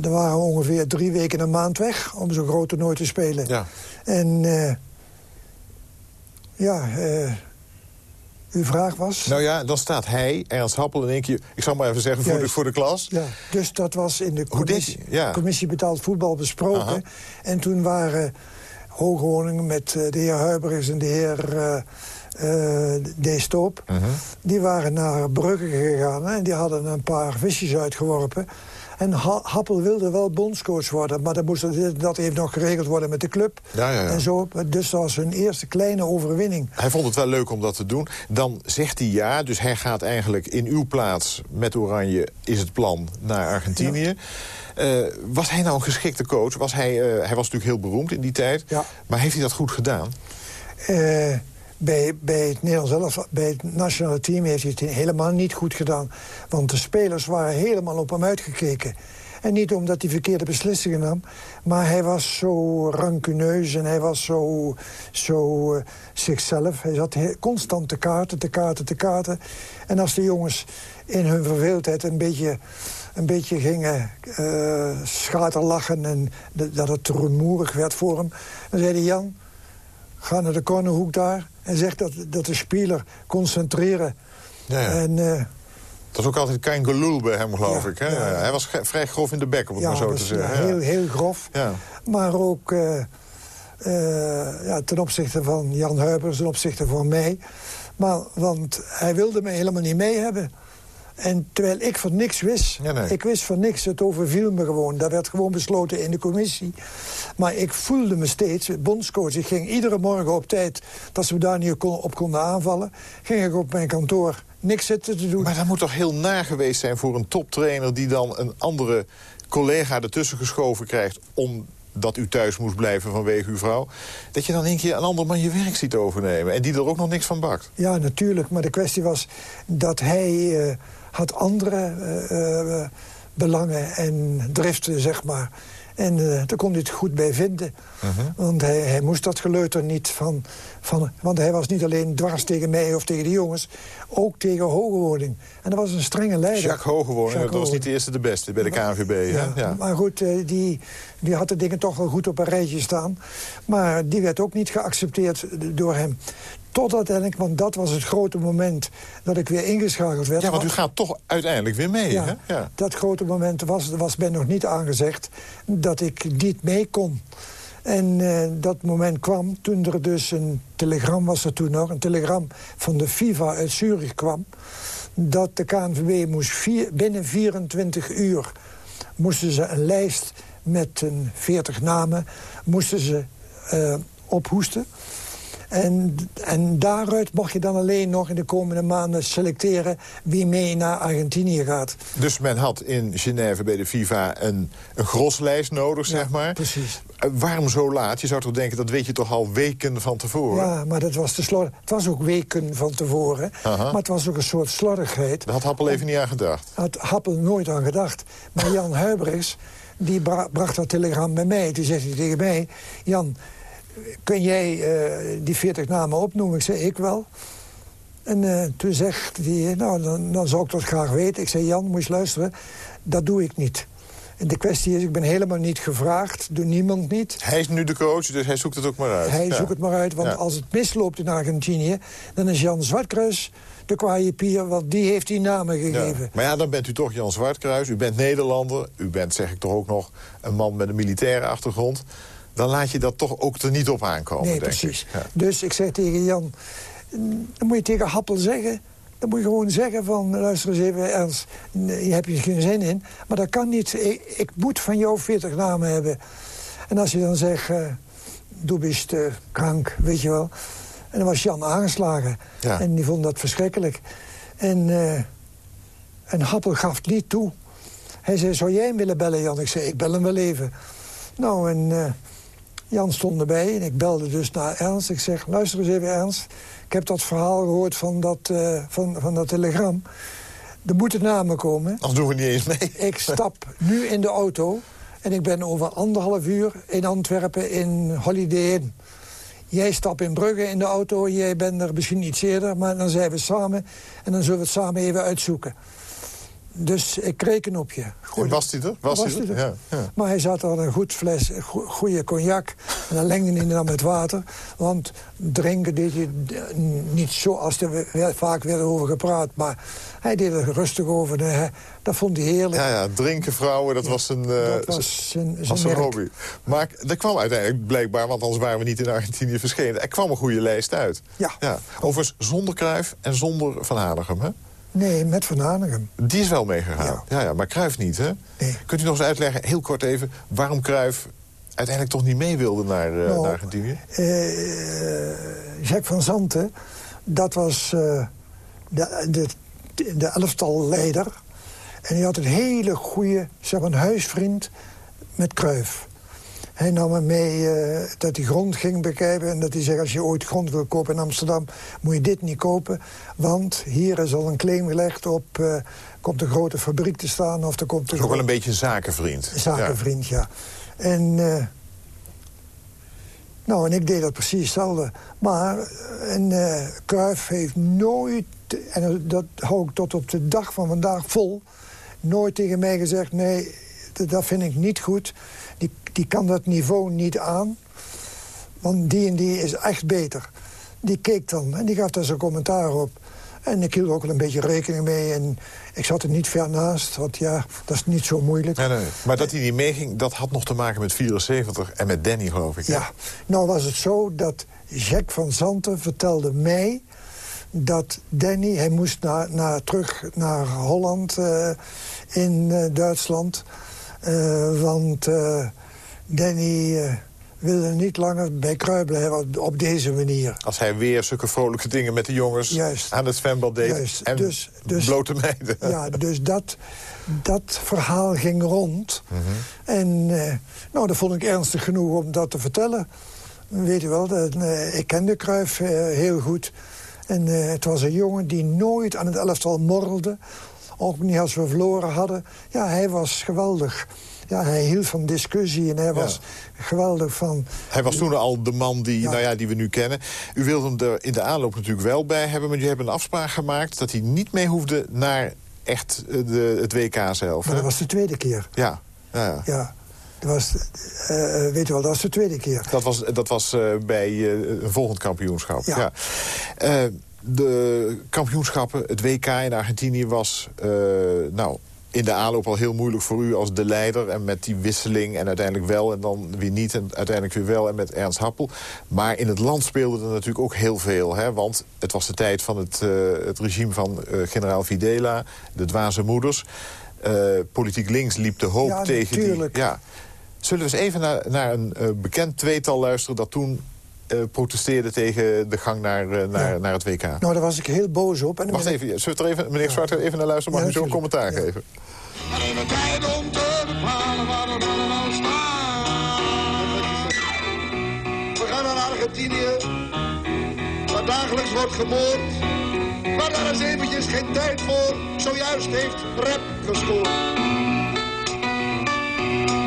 er waren ongeveer drie weken een maand weg om zo'n groot toernooi te spelen. Ja. En eh, ja, eh, uw vraag was? Nou ja, dan staat hij, Ernst Happel, in één keer... ik zal maar even zeggen, voor de, voor de klas. Ja, dus dat was in de commissie? Ja. commissie betaald voetbal besproken. Aha. En toen waren Hoogwoningen met de heer Huibrechts en de heer D. Stoop... Mhm. die waren naar Brugge gegaan en die hadden een paar visjes uitgeworpen... En Ha- Happel wilde wel bondscoach worden, maar dan moest dat, dat even nog geregeld worden met de club. Ja, ja, ja. En zo, dus dat was hun eerste kleine overwinning. Hij vond het wel leuk om dat te doen. Dan zegt hij ja, dus hij gaat eigenlijk in uw plaats met Oranje... is het plan naar Argentinië. Eh, was hij nou een geschikte coach? Was hij, eh, hij was natuurlijk heel beroemd in die tijd. Ja. Maar heeft hij dat goed gedaan? Bij, bij het Nederlands bij het nationale team heeft hij het helemaal niet goed gedaan. Want de spelers waren helemaal op hem uitgekeken. En niet omdat hij verkeerde beslissingen nam. Maar hij was zo rancuneus en hij was zo, zo uh, zichzelf. Hij zat constant te kaarten, te kaarten, te kaarten. En als de jongens in hun verveeldheid een beetje een beetje gingen uh, schaterlachen... en dat het rumoerig werd voor hem. Dan zei hij, Jan, ga naar de cornerhoek daar... en zeg dat, dat de speler concentreren. Ja, ja. En, uh, dat is ook altijd kein gelul bij hem, geloof ik. Hè? Hij was vrij grof in de bek, om het maar zo te zeggen. Heel, heel grof. Maar ook uh, ja, ten opzichte van Jan Huibers, ten opzichte van mij. Maar, want hij wilde me helemaal niet mee hebben. En terwijl ik van niks wist, ik wist van niks, het overviel me gewoon. Dat werd gewoon besloten in de commissie. Maar ik voelde me steeds, bondscoach, ik ging iedere morgen op tijd... dat ze me daar niet op konden aanvallen, ging ik op mijn kantoor niks zitten te doen. Maar dat moet toch heel na geweest zijn voor een toptrainer... die dan een andere collega ertussen geschoven krijgt... om dat u thuis moest blijven vanwege uw vrouw... dat je dan een keer een ander man je werk ziet overnemen... en die er ook nog niks van bakt. Ja, natuurlijk. Maar de kwestie was dat hij... Eh, had andere uh, belangen en driften, zeg maar. En uh, daar kon hij het goed bij vinden. Mhm. Want hij, hij, moest dat geleuter niet van, van... Want hij was niet alleen dwars tegen mij of tegen de jongens... ook tegen Hogewoning. En dat was een strenge leider. Jacques Hogewoning, dat was niet de eerste de beste bij de KNVB. Ja, ja. Maar goed, die, die had de dingen toch wel goed op een rijtje staan. Maar die werd ook niet geaccepteerd door hem. Tot uiteindelijk, want dat was het grote moment dat ik weer ingeschakeld werd. Ja, want u gaat toch uiteindelijk weer mee, ja, hè? Ja. Dat grote moment was, was mij nog niet aangezegd dat ik niet mee kon. En uh, dat moment kwam toen er dus een telegram was er toen nog... een telegram van de FIFA uit Zurich kwam... dat de KNVB moest vier, binnen 24 uur... moesten ze een lijst met een 40 namen... moesten ze uh, ophoesten. En, en daaruit mocht je dan alleen nog in de komende maanden selecteren... wie mee naar Argentinië gaat. Dus men had in Genève bij de FIFA een, een groslijst nodig, zeg maar. precies. Eh, waarom zo laat? Je zou toch denken, dat weet je toch al weken van tevoren? Ja, maar dat was de slor. Het was ook weken van tevoren. Maar het was ook een soort slordigheid. Daar had Happel even niet aan gedacht? Had Happel nooit aan gedacht. Maar Jan Huibers, die bracht dat telegram bij mij. Toen zegt hij tegen mij... Jan, kun jij uh, die 40 namen opnoemen? Ik zei, ik wel. En uh, toen zegt hij, nou, dan, dan zou ik dat graag weten. Ik zei, Jan, moet je luisteren, dat doe ik niet. En de kwestie is, ik ben helemaal niet gevraagd, door niemand niet. Hij is nu de coach, dus hij zoekt het ook maar uit. Hij zoekt het maar uit, want als het misloopt in Argentinië... dan is Jan Zwartkruis de kwaaie pier, want die heeft die namen gegeven. Maar ja, dan bent u toch Jan Zwartkruis, u bent Nederlander... u bent, zeg ik toch ook nog, een man met een militaire achtergrond dan laat je dat toch ook er niet op aankomen, nee, denk precies. Ik. Dus ik zeg tegen Jan, dan moet je tegen Happel zeggen... Dan moet je gewoon zeggen van, luister eens even, Ernst, je hebt je geen zin in. Maar dat kan niet. Ik, ik moet van jou 40 namen hebben. En als je dan zegt, uh, du bist uh, krank, weet je wel. En dan was Jan aangeslagen. Ja. En die vond dat verschrikkelijk. En, uh, en Happel gaf het niet toe. Hij zei, zou jij hem willen bellen, Jan? Ik zei, ik bel hem wel even. Nou, en Jan stond erbij en ik belde dus naar Ernst. Ik zeg, luister eens even Ernst. Ik heb dat verhaal gehoord van dat, uh, van, van dat telegram. Er moeten namen komen. Anders doen we niet eens mee. Ik stap nu in de auto en ik ben over anderhalf uur in Antwerpen in Holiday Inn. Jij stapt in Brugge in de auto, jij bent er misschien iets eerder... maar dan zijn we samen en dan zullen we het samen even uitzoeken. Dus ik reken op je. was hij er? Was, hij er? Ja, ja. Maar hij zat al een goed fles, goede cognac. En dan lengde hij dan met water. Want drinken deed hij niet zo als er vaak werd over gepraat. Maar hij deed er rustig over. Dat vond hij heerlijk. Ja, ja drinken vrouwen, dat was een, uh, dat was zijn, zijn hobby. Maar er kwam uiteindelijk blijkbaar, want anders waren we niet in Argentinië verschenen... er kwam een goede lijst uit. Ja. ja. Overigens zonder Kruif en zonder Van Hanegem, hè? Nee, met Van Hanegem. Die is wel meegegaan. Ja. ja. Ja, maar Kruif niet, hè? Nee. Kunt u nog eens uitleggen, heel kort even... waarom Kruif uiteindelijk toch niet mee wilde naar, uh, nou, naar Argentinië? Uh, Jacques van Zanten, dat was uh, de, de, de elftalleider. En hij had een hele goede, zeg maar, een huisvriend met Kruif. Hij nam me mee eh, dat hij grond ging bekijken. En dat hij zei, als je ooit grond wil kopen in Amsterdam... moet je dit niet kopen. Want hier is al een claim gelegd op... Uh, komt een grote fabriek te staan. Of er komt een ook wel een beetje een zakenvriend. Zakenvriend, ja. ja. En... Uh, nou, en ik deed dat precies hetzelfde. Maar een uh, Cruijff heeft nooit, en dat hou ik tot op de dag van vandaag vol... nooit tegen mij gezegd, nee, dat vind ik niet goed. Die, kan dat niveau niet aan. Want die en die is echt beter. Die keek dan en die gaf daar zijn commentaar op. En ik hield ook wel een beetje rekening mee. En ik zat er niet ver naast, want ja, dat is niet zo moeilijk. Nee, nee. Maar dat hij niet meeging, dat had nog te maken met 74 en met Danny, geloof ik. Ja, nou was het zo dat Jack van Zanten vertelde mij dat Danny, hij moest naar, naar, terug naar Holland uh, in uh, Duitsland. Uh, want Danny wilde niet langer bij Krui blijven op deze manier. Als hij weer zulke vrolijke dingen met de jongens Juist. aan het zwembad deed. Juist. En dus, dus, blote meiden. Ja, dus dat, dat verhaal ging rond. Mhm. En uh, nou, dat vond ik ernstig genoeg om dat te vertellen. Weet je wel, dat, uh, ik kende Kruif uh, heel goed. En het was een jongen die nooit aan het elftal morrelde. Ook niet als we verloren hadden. Ja, hij was geweldig ja, hij hield van discussie en hij was geweldig van... Hij was toen al de man die, Nou ja, die we nu kennen. U wilde hem er in de aanloop natuurlijk wel bij hebben... maar jullie hebben een afspraak gemaakt dat hij niet mee hoefde naar echt eh, de, het WK zelf. Maar dat was de tweede keer. Ja, ja, ja. Dat was, uh, weet je wel, dat was de tweede keer. Dat was, dat was uh, bij uh, een volgend kampioenschap. Ja. ja. de kampioenschappen, het WK in Argentinië was... nou, in de aanloop al heel moeilijk voor u als de leider... en met die wisseling en uiteindelijk wel en dan weer niet... en uiteindelijk weer wel en met Ernst Happel. Maar in het land speelde er natuurlijk ook heel veel. Hè? Want het was de tijd van het, uh, het regime van uh, generaal Videla... de dwaze moeders. Uh, politiek links liep de hoop ja, tegen natuurlijk. die... Ja, Zullen we eens even naar, naar een bekend tweetal luisteren... dat toen protesteerde tegen de gang naar, uh, naar, ja. naar het WK. Nou, daar was ik heel boos op. En Wacht even, zullen we er even, meneer Zwart, even naar luisteren? Mag ja, u zo een commentaar geven? Even tijd om te bepalen waar het allemaal staat. We gaan naar Argentinië, waar dagelijks wordt gemoord. Maar daar is eventjes geen tijd voor. Zojuist heeft Rep gescoord.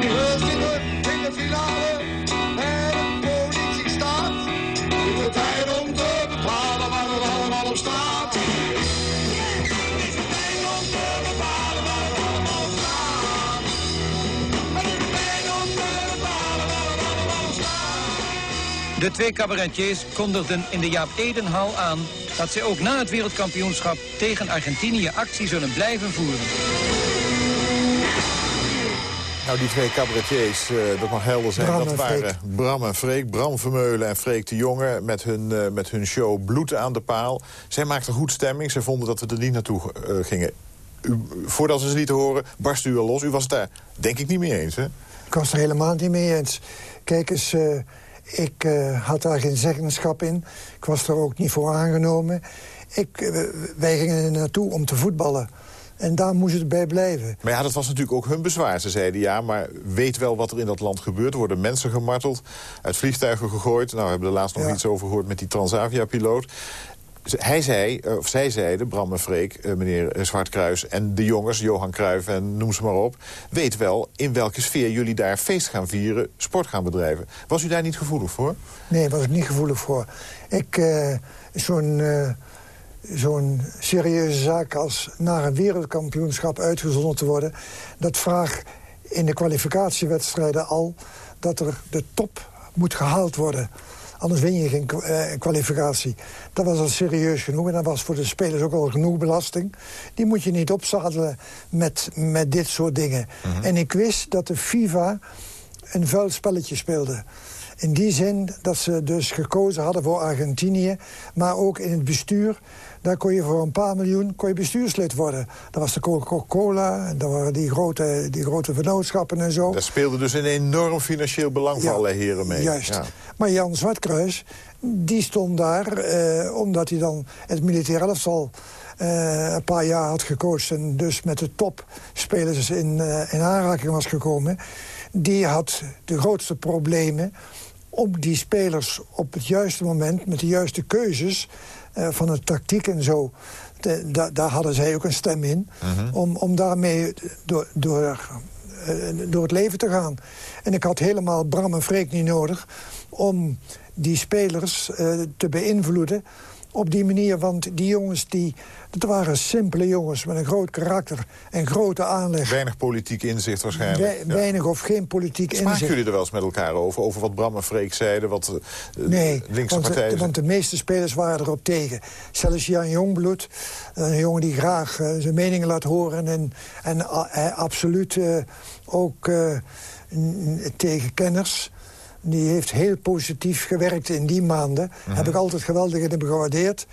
We De twee cabaretiers kondigden in de Jaap Edenhal aan... dat ze ook na het wereldkampioenschap tegen Argentinië actie zullen blijven voeren. Nou, die twee cabaretiers, uh, dat mag helder zijn, Bram dat waren Bram en Freek. Bram Vermeulen en Freek de Jonge met hun, uh, met hun show Bloed aan de paal. Zij maakten goed stemming, ze vonden dat we er niet naartoe uh, gingen. U, voordat ze ze lieten horen, barstte u al los. U was het daar denk ik niet mee eens, hè? Ik was er helemaal niet mee eens. Kijk eens... Ik uh, had daar geen zeggenschap in. Ik was er ook niet voor aangenomen. Ik, uh, wij gingen er naartoe om te voetballen. En daar moest het bij blijven. Maar ja, dat was natuurlijk ook hun bezwaar. Ze zeiden, ja, maar weet wel wat er in dat land gebeurt. Er worden mensen gemarteld, uit vliegtuigen gegooid. Nou, we hebben er laatst nog ja. iets over gehoord met die Transavia-piloot hij zei, eh, of zij zeiden, Bram en Freek, eh, meneer Zwartkruis... en de jongens, Johan Cruijff en noem ze maar op... weet wel in welke sfeer jullie daar feest gaan vieren, sport gaan bedrijven. Was u daar niet gevoelig voor? Nee, was ik niet gevoelig voor. Ik, zo'n zo'n serieuze zaak als naar een wereldkampioenschap uitgezonden te worden... dat vraagt in de kwalificatiewedstrijden al dat er de top moet gehaald worden... Anders win je geen uh, kwalificatie. Dat was al serieus genoeg. En dat was voor de spelers ook al genoeg belasting. Die moet je niet opzadelen met, met dit soort dingen. Mm -hmm. En ik wist dat de FIFA een vuil spelletje speelde. In die zin dat ze dus gekozen hadden voor Argentinië... maar ook in het bestuur daar kon je voor een paar miljoen kon je bestuurslid worden. Dat was de Coca-Cola, en dat waren die grote, die grote vernootschappen en zo. Daar speelde dus een enorm financieel belang ja, voor alle heren mee. Juist. Ja. Maar Jan Zwartkruis, die stond daar eh, omdat hij dan het militair elftal... Uh, een paar jaar had gecoacht en dus met de topspelers in, uh, in aanraking was gekomen die had de grootste problemen om die spelers op het juiste moment... met de juiste keuzes uh, van de tactiek en zo... De, da, daar hadden zij ook een stem in... om, om daarmee door, door, uh, door het leven te gaan. En ik had helemaal Bram en Freek niet nodig... om die spelers uh, te beïnvloeden op die manier. Want die jongens, die, dat waren simpele jongens met een groot karakter en grote aanleg. Weinig politiek inzicht waarschijnlijk. We, weinig of geen politiek inzicht. jullie er wel eens met elkaar over? Over wat Bram en Freek zeiden, wat uh, nee, linkse want, partijen... De, want de meeste spelers waren erop tegen. Zelfs Jan Jongbloed, een jongen die graag uh, zijn meningen laat horen... en, en uh, absoluut ook tegen kenners die heeft heel positief gewerkt in die maanden. Mm -hmm. Heb ik altijd geweldig in hem gewaardeerd.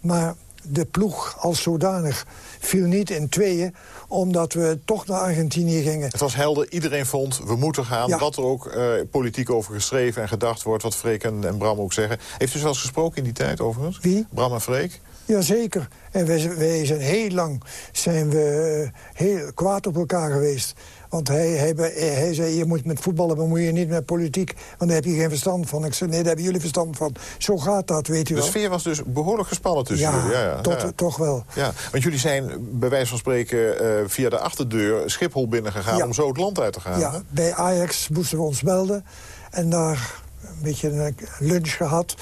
Maar de ploeg als zodanig viel niet in tweeën omdat we toch naar Argentinië gingen. Het was helder, iedereen vond, we moeten gaan. Ja. Wat er ook uh, politiek over geschreven en gedacht wordt... wat Freek en, en Bram ook zeggen. Heeft u zelfs gesproken in die tijd overigens? Wie? Bram en Freek? Jazeker. En wij, wij zijn heel lang zijn we heel kwaad op elkaar geweest. Want hij, hij, hij, zei, je moet met voetballen bemoeien, je niet met politiek. Want daar heb je geen verstand van. Ik zei, nee, daar hebben jullie verstand van. Zo gaat dat, weet u wel. De sfeer was dus behoorlijk gespannen tussen ja, jullie. Ja, ja, tot, ja. toch wel. Ja, want jullie zijn bij wijze van spreken uh, via de achterdeur Schiphol binnengegaan... Ja. om zo het land uit te gaan. Ja, hè? bij Ajax moesten we ons melden. En daar een beetje een lunch gehad.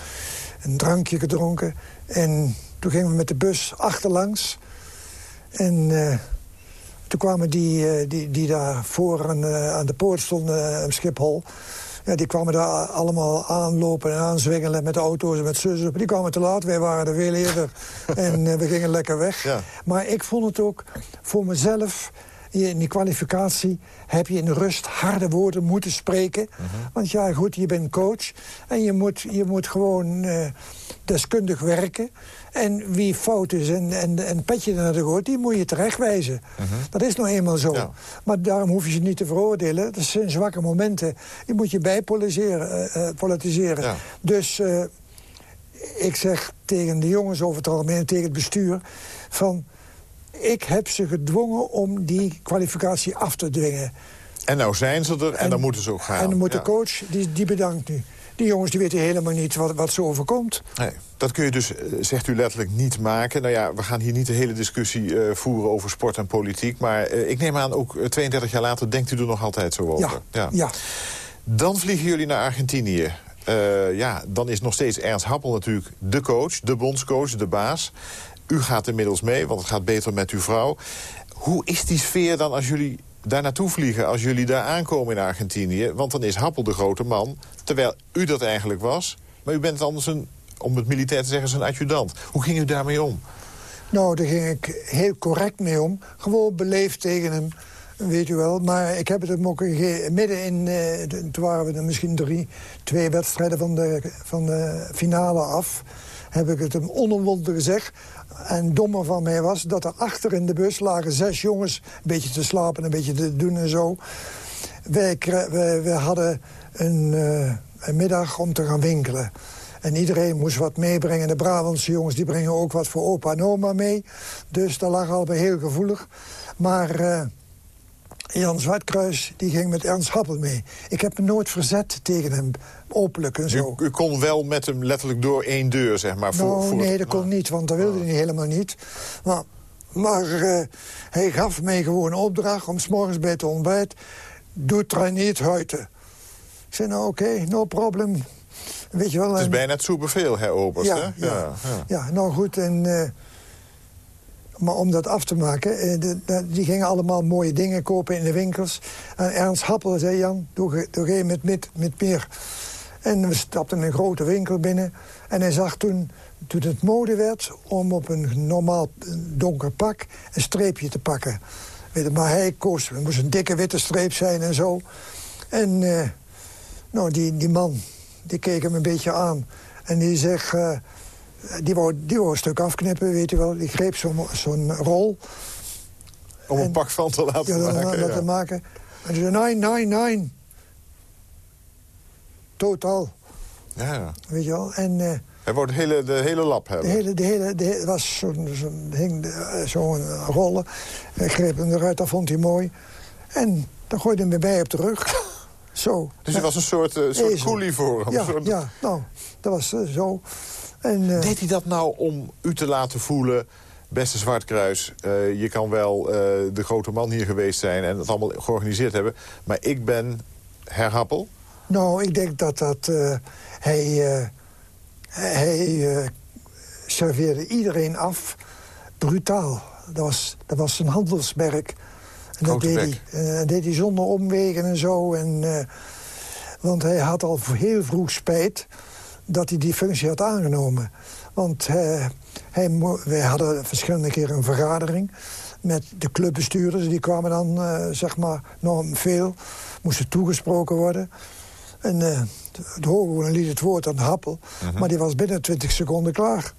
Een drankje gedronken. En toen gingen we met de bus achterlangs. En... Uh, toen kwamen die, die, die daar voor aan, aan de poort stonden, op Schiphol... Ja, die kwamen daar allemaal aanlopen en aanzwengelen met de auto's en met zussen. Die kwamen te laat, wij waren er veel eerder. [LAUGHS] en we gingen lekker weg. Ja. Maar ik vond het ook voor mezelf... In die kwalificatie heb je in rust harde woorden moeten spreken. Uh -huh. Want ja, goed, je bent coach. En je moet, je moet gewoon uh, deskundig werken. En wie fout is en, en, en petje naar de gooit, die moet je terechtwijzen. Uh -huh. Dat is nou eenmaal zo. Ja. Maar daarom hoef je ze niet te veroordelen. Dat zijn zwakke momenten. Die moet je bijpolitiseren. Uh, politiseren. Ja. Dus ik zeg tegen de jongens over het algemeen, tegen het bestuur... van ik heb ze gedwongen om die kwalificatie af te dwingen. En nou zijn ze er en, en dan moeten ze ook gaan. En dan moet ja. de coach, die, die bedankt nu. Die jongens die weten helemaal niet wat, wat ze overkomt. Nee, dat kun je dus, zegt u letterlijk, niet maken. Nou ja, we gaan hier niet de hele discussie uh, voeren over sport en politiek. Maar uh, ik neem aan, ook 32 jaar later denkt u er nog altijd zo over. Ja, ja. ja. Dan vliegen jullie naar Argentinië. Uh, ja, dan is nog steeds Ernst Happel natuurlijk de coach, de bondscoach, de baas. U gaat inmiddels mee, want het gaat beter met uw vrouw. Hoe is die sfeer dan als jullie daar naartoe vliegen... als jullie daar aankomen in Argentinië? Want dan is Happel de grote man, terwijl u dat eigenlijk was. Maar u bent anders een, om het militair te zeggen, zijn adjudant. Hoe ging u daarmee om? Nou, daar ging ik heel correct mee om. Gewoon beleefd tegen hem, weet u wel. Maar ik heb het hem ook midden in... Uh, toen waren we er misschien drie, twee wedstrijden van de, van de finale af heb ik het hem onomwonden gezegd. En dommer van mij was dat er achter in de bus lagen zes jongens... een beetje te slapen, een beetje te doen en zo. Wij, hadden een, uh, een middag om te gaan winkelen. En iedereen moest wat meebrengen. De Brabantse jongens die brengen ook wat voor opa en oma mee. Dus dat lag allemaal heel gevoelig. Maar... Uh, Jan Zwartkruis die ging met Ernst Happel mee. Ik heb me nooit verzet tegen hem, openlijk en zo. U, u kon wel met hem letterlijk door één deur, zeg maar? Voor, nou, voor... nee, dat kon niet, want dat wilde hij helemaal niet. Maar, maar uh, hij gaf mij gewoon een opdracht om s'morgens bij het ontbijt... doe trainiert huiten. Ik zei, nou oké, okay, no problem. Weet je wel, het is en... bijna het superveel, hè, Obers, ja, hè? Ja, ja. ja, nou goed, en... Uh, maar om dat af te maken, eh, die gingen allemaal mooie dingen kopen in de winkels. En Ernst Happel zei, Jan, doe, doe je met, met, met meer. En we stapten een grote winkel binnen. En hij zag toen, toen het mode werd om op een normaal donker pak een streepje te pakken. Weet maar hij koos, het moest een dikke witte streep zijn en zo. En uh, nou, die, die man, die keek hem een beetje aan. En die zegt... Uh, die wou, die wou een stuk afknippen, weet je wel. Die greep zo'n zo rol. Om en, een pak van te laten ja, maken. laten ja. maken. En ze zei, nee, nee, nee. Totaal. Ja. Weet je wel. En... Uh, hij wou de hele, de hele lap hebben. De hele, de hele, de was zo'n zo hing zo'n rollen. Ik greep hem eruit, dat vond hij mooi. En dan gooide hij me bij op de rug. [LAUGHS] Zo. Dus het was een soort, uh, soort coolie voor hem. Ja, Soort- ja nou, dat was eh, zo. En, eh, Deed hij dat nou om u te laten voelen... beste Zwartkruis, eh, je kan wel eh, de grote man hier geweest zijn... en het allemaal georganiseerd hebben... maar ik ben herhappel? Nou, ik denk dat dat... hij hij serveerde iedereen af, brutaal. Dat was, dat was zijn handelsmerk. En dat deed hij, eh, deed hij zonder omwegen en zo. En, want hij had al heel vroeg spijt dat hij die functie had aangenomen. Want eh, hij, wij hadden verschillende keren een vergadering met de clubbestuurders. Die kwamen dan, eh, zeg maar, enorm veel. Moesten toegesproken worden. En eh de hoogwoner liet het woord aan Happel. Maar die was binnen 20 seconden klaar.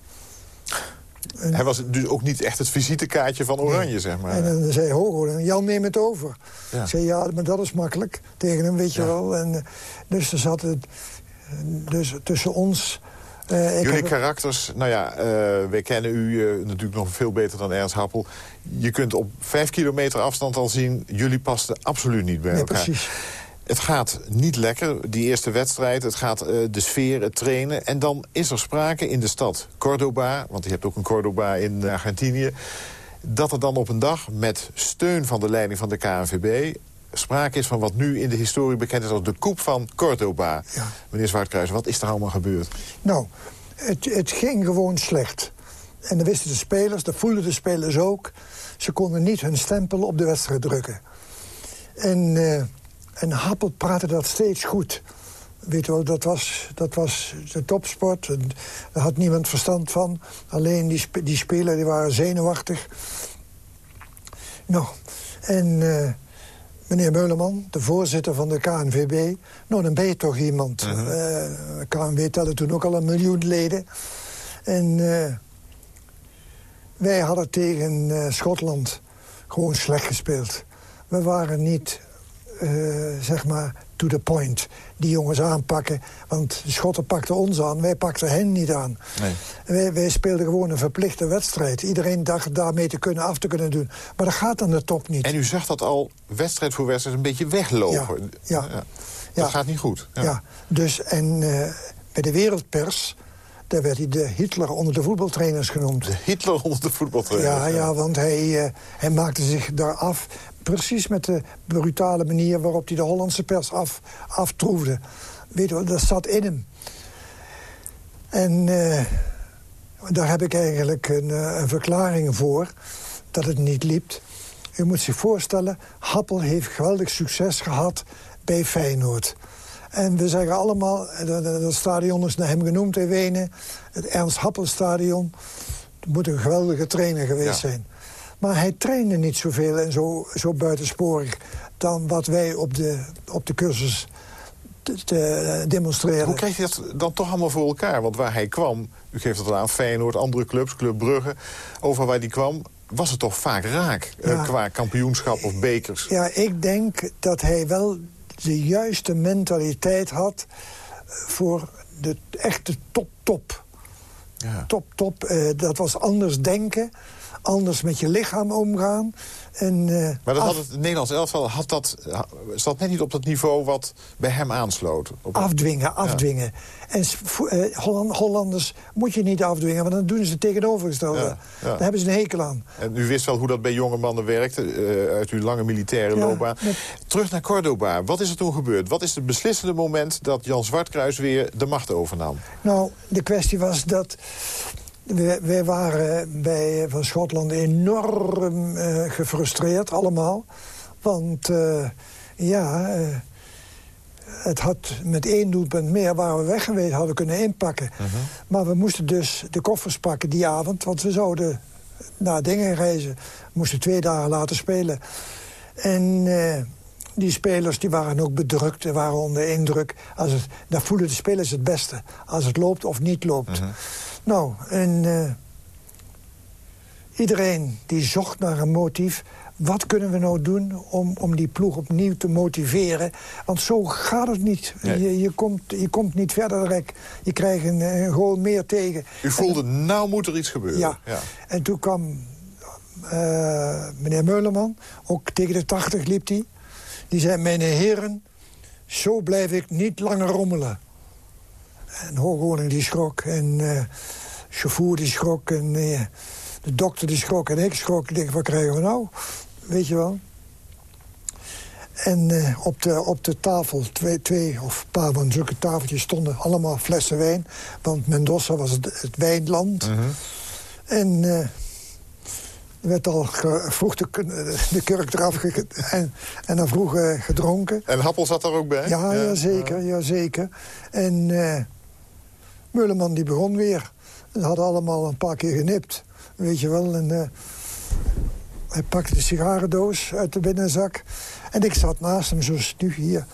En- Hij was dus ook niet echt het visitekaartje van Oranje, zeg maar. En dan zei Hoogwoner, Jan neem het over. Ja. Ik zei, ja, maar dat is makkelijk. Tegen hem, weet je Ja. wel. En, dus er zat het, dus tussen ons... ik Jullie heb- karakters, nou ja, eh wij kennen u eh, natuurlijk nog veel beter dan Ernst Happel. Je kunt op vijf kilometer afstand al zien... jullie pasten absoluut niet bij Nee, elkaar. precies. Het gaat niet lekker, die eerste wedstrijd. Het gaat de sfeer, het trainen. En dan is er sprake in de stad Cordoba... want je hebt ook een Cordoba in Argentinië... dat er dan op een dag met steun van de leiding van de KNVB... sprake is van wat nu in de historie bekend is als de koep van Cordoba. Ja. Meneer Zwartkruis, wat is er allemaal gebeurd? Nou, het, het ging gewoon slecht. En dat wisten de spelers, dat voelden de spelers ook. Ze konden niet hun stempel op de wedstrijd drukken. En, eh, en Happel praatte dat steeds goed. Weet wel, dat was, dat was de topsport. En daar had niemand verstand van. Alleen die, sp- die spelers die waren zenuwachtig. Nou, en eh, meneer Meuleman, de voorzitter van de KNVB... nou, dan ben je toch iemand. Eh, KNVB telde toen ook al een miljoen leden. En eh, wij hadden tegen eh, Schotland gewoon slecht gespeeld. We waren niet, eh, zeg maar, to the point. Die jongens aanpakken, want de Schotten pakten ons aan. Wij pakten hen niet aan. Nee. Wij, wij speelden gewoon een verplichte wedstrijd. Iedereen dacht daarmee te kunnen af te kunnen doen. Maar dat gaat aan de top niet. En u zag dat al wedstrijd voor wedstrijd een beetje weglopen. Ja, ja. Dat Ja. gaat niet goed. Ja. dus en eh, bij de wereldpers... daar werd hij de Hitler onder de voetbaltrainers genoemd. De Hitler onder de voetbaltrainer. Ja, ja, want hij, eh, hij maakte zich daar af... precies met de brutale manier waarop hij de Hollandse pers af, aftroefde. Weet je dat zat in hem. En eh, daar heb ik eigenlijk een, eh, een verklaring voor dat het niet liep. U moet zich voorstellen, Happel heeft geweldig succes gehad bij Feyenoord. En we zeggen allemaal, eh, dat, dat dat stadion is naar hem genoemd in Wenen... het Ernst Happelstadion. Het moet een geweldige trainer geweest Ja. zijn. Maar hij trainde niet zoveel en zo, zo buitensporig... dan wat wij op de, op de cursus te, te demonstreren. Hoe kreeg hij dat dan toch allemaal voor elkaar? Want waar hij kwam, u geeft het aan, Feyenoord, andere clubs, Club Brugge... over waar hij kwam, was het toch vaak raak eh, Ja. qua kampioenschap of bekers? Ja, ik denk dat hij wel de juiste mentaliteit had... voor de echte top-top. Ja. Top-top, eh, dat was anders denken, anders met je lichaam omgaan. En, eh, Maar dat af- had het, het Nederlands elftal had dat, zat net niet op dat niveau wat bij hem aansloot. Op Afdwingen, afdwingen. En eh, Holland- Hollanders moet je niet afdwingen, want dan doen ze het tegenovergestelde. Ja, ja. Daar hebben ze een hekel aan. En u wist wel hoe dat bij jonge mannen werkte, eh, uit uw lange militaire loopbaan. met- Terug naar Cordoba. Wat is er toen gebeurd? Wat is het beslissende moment dat Jan Zwartkruis weer de macht overnam? Nou, de kwestie was dat... Wij, wij waren bij, van Schotland enorm eh, gefrustreerd, allemaal. Want, eh, ja... eh, het had met één doelpunt meer waar we weg geweest hadden kunnen inpakken. Maar we moesten dus de koffers pakken die avond... want we zouden naar dingen reizen. We moesten twee dagen laten spelen. En die spelers die waren ook bedrukt en waren onder indruk. Als het, daar voelen de spelers het beste. Als het loopt of niet loopt. Nou, en eh, iedereen die zocht naar een motief. Wat kunnen we nou doen om, om die ploeg opnieuw te motiveren? Want zo gaat het niet. Nee. Je, je, komt, je komt niet verder rek. Je krijgt een, een goal meer tegen. U voelde, nou moet er iets gebeuren. Ja. En toen kwam eh, meneer Meuleman, ook tegen de 80 liep hij. Die zei, mijn heren, zo blijf ik niet langer rommelen. En Hoogwoning die schrok. En uh, chauffeur die schrok. En uh, de dokter die schrok. En ik schrok. Ik denk, wat krijgen we nou? Weet je wel. En uh, op, de, op de tafel, twee, twee of een paar van zulke tafeltjes... stonden allemaal flessen wijn. Want Mendoza was het, het wijnland. -huh. En er werd al vroeg de, de kurk eraf en, en dan vroeg uh, gedronken. En Happel zat er ook bij? Ja, ja. zeker, ja, zeker. En uh, Mulleman die begon weer. Ze hadden allemaal een paar keer genipt, weet je wel. En uh, hij pakte de sigarendoos uit de binnenzak. En ik zat naast hem, zoals nu hier.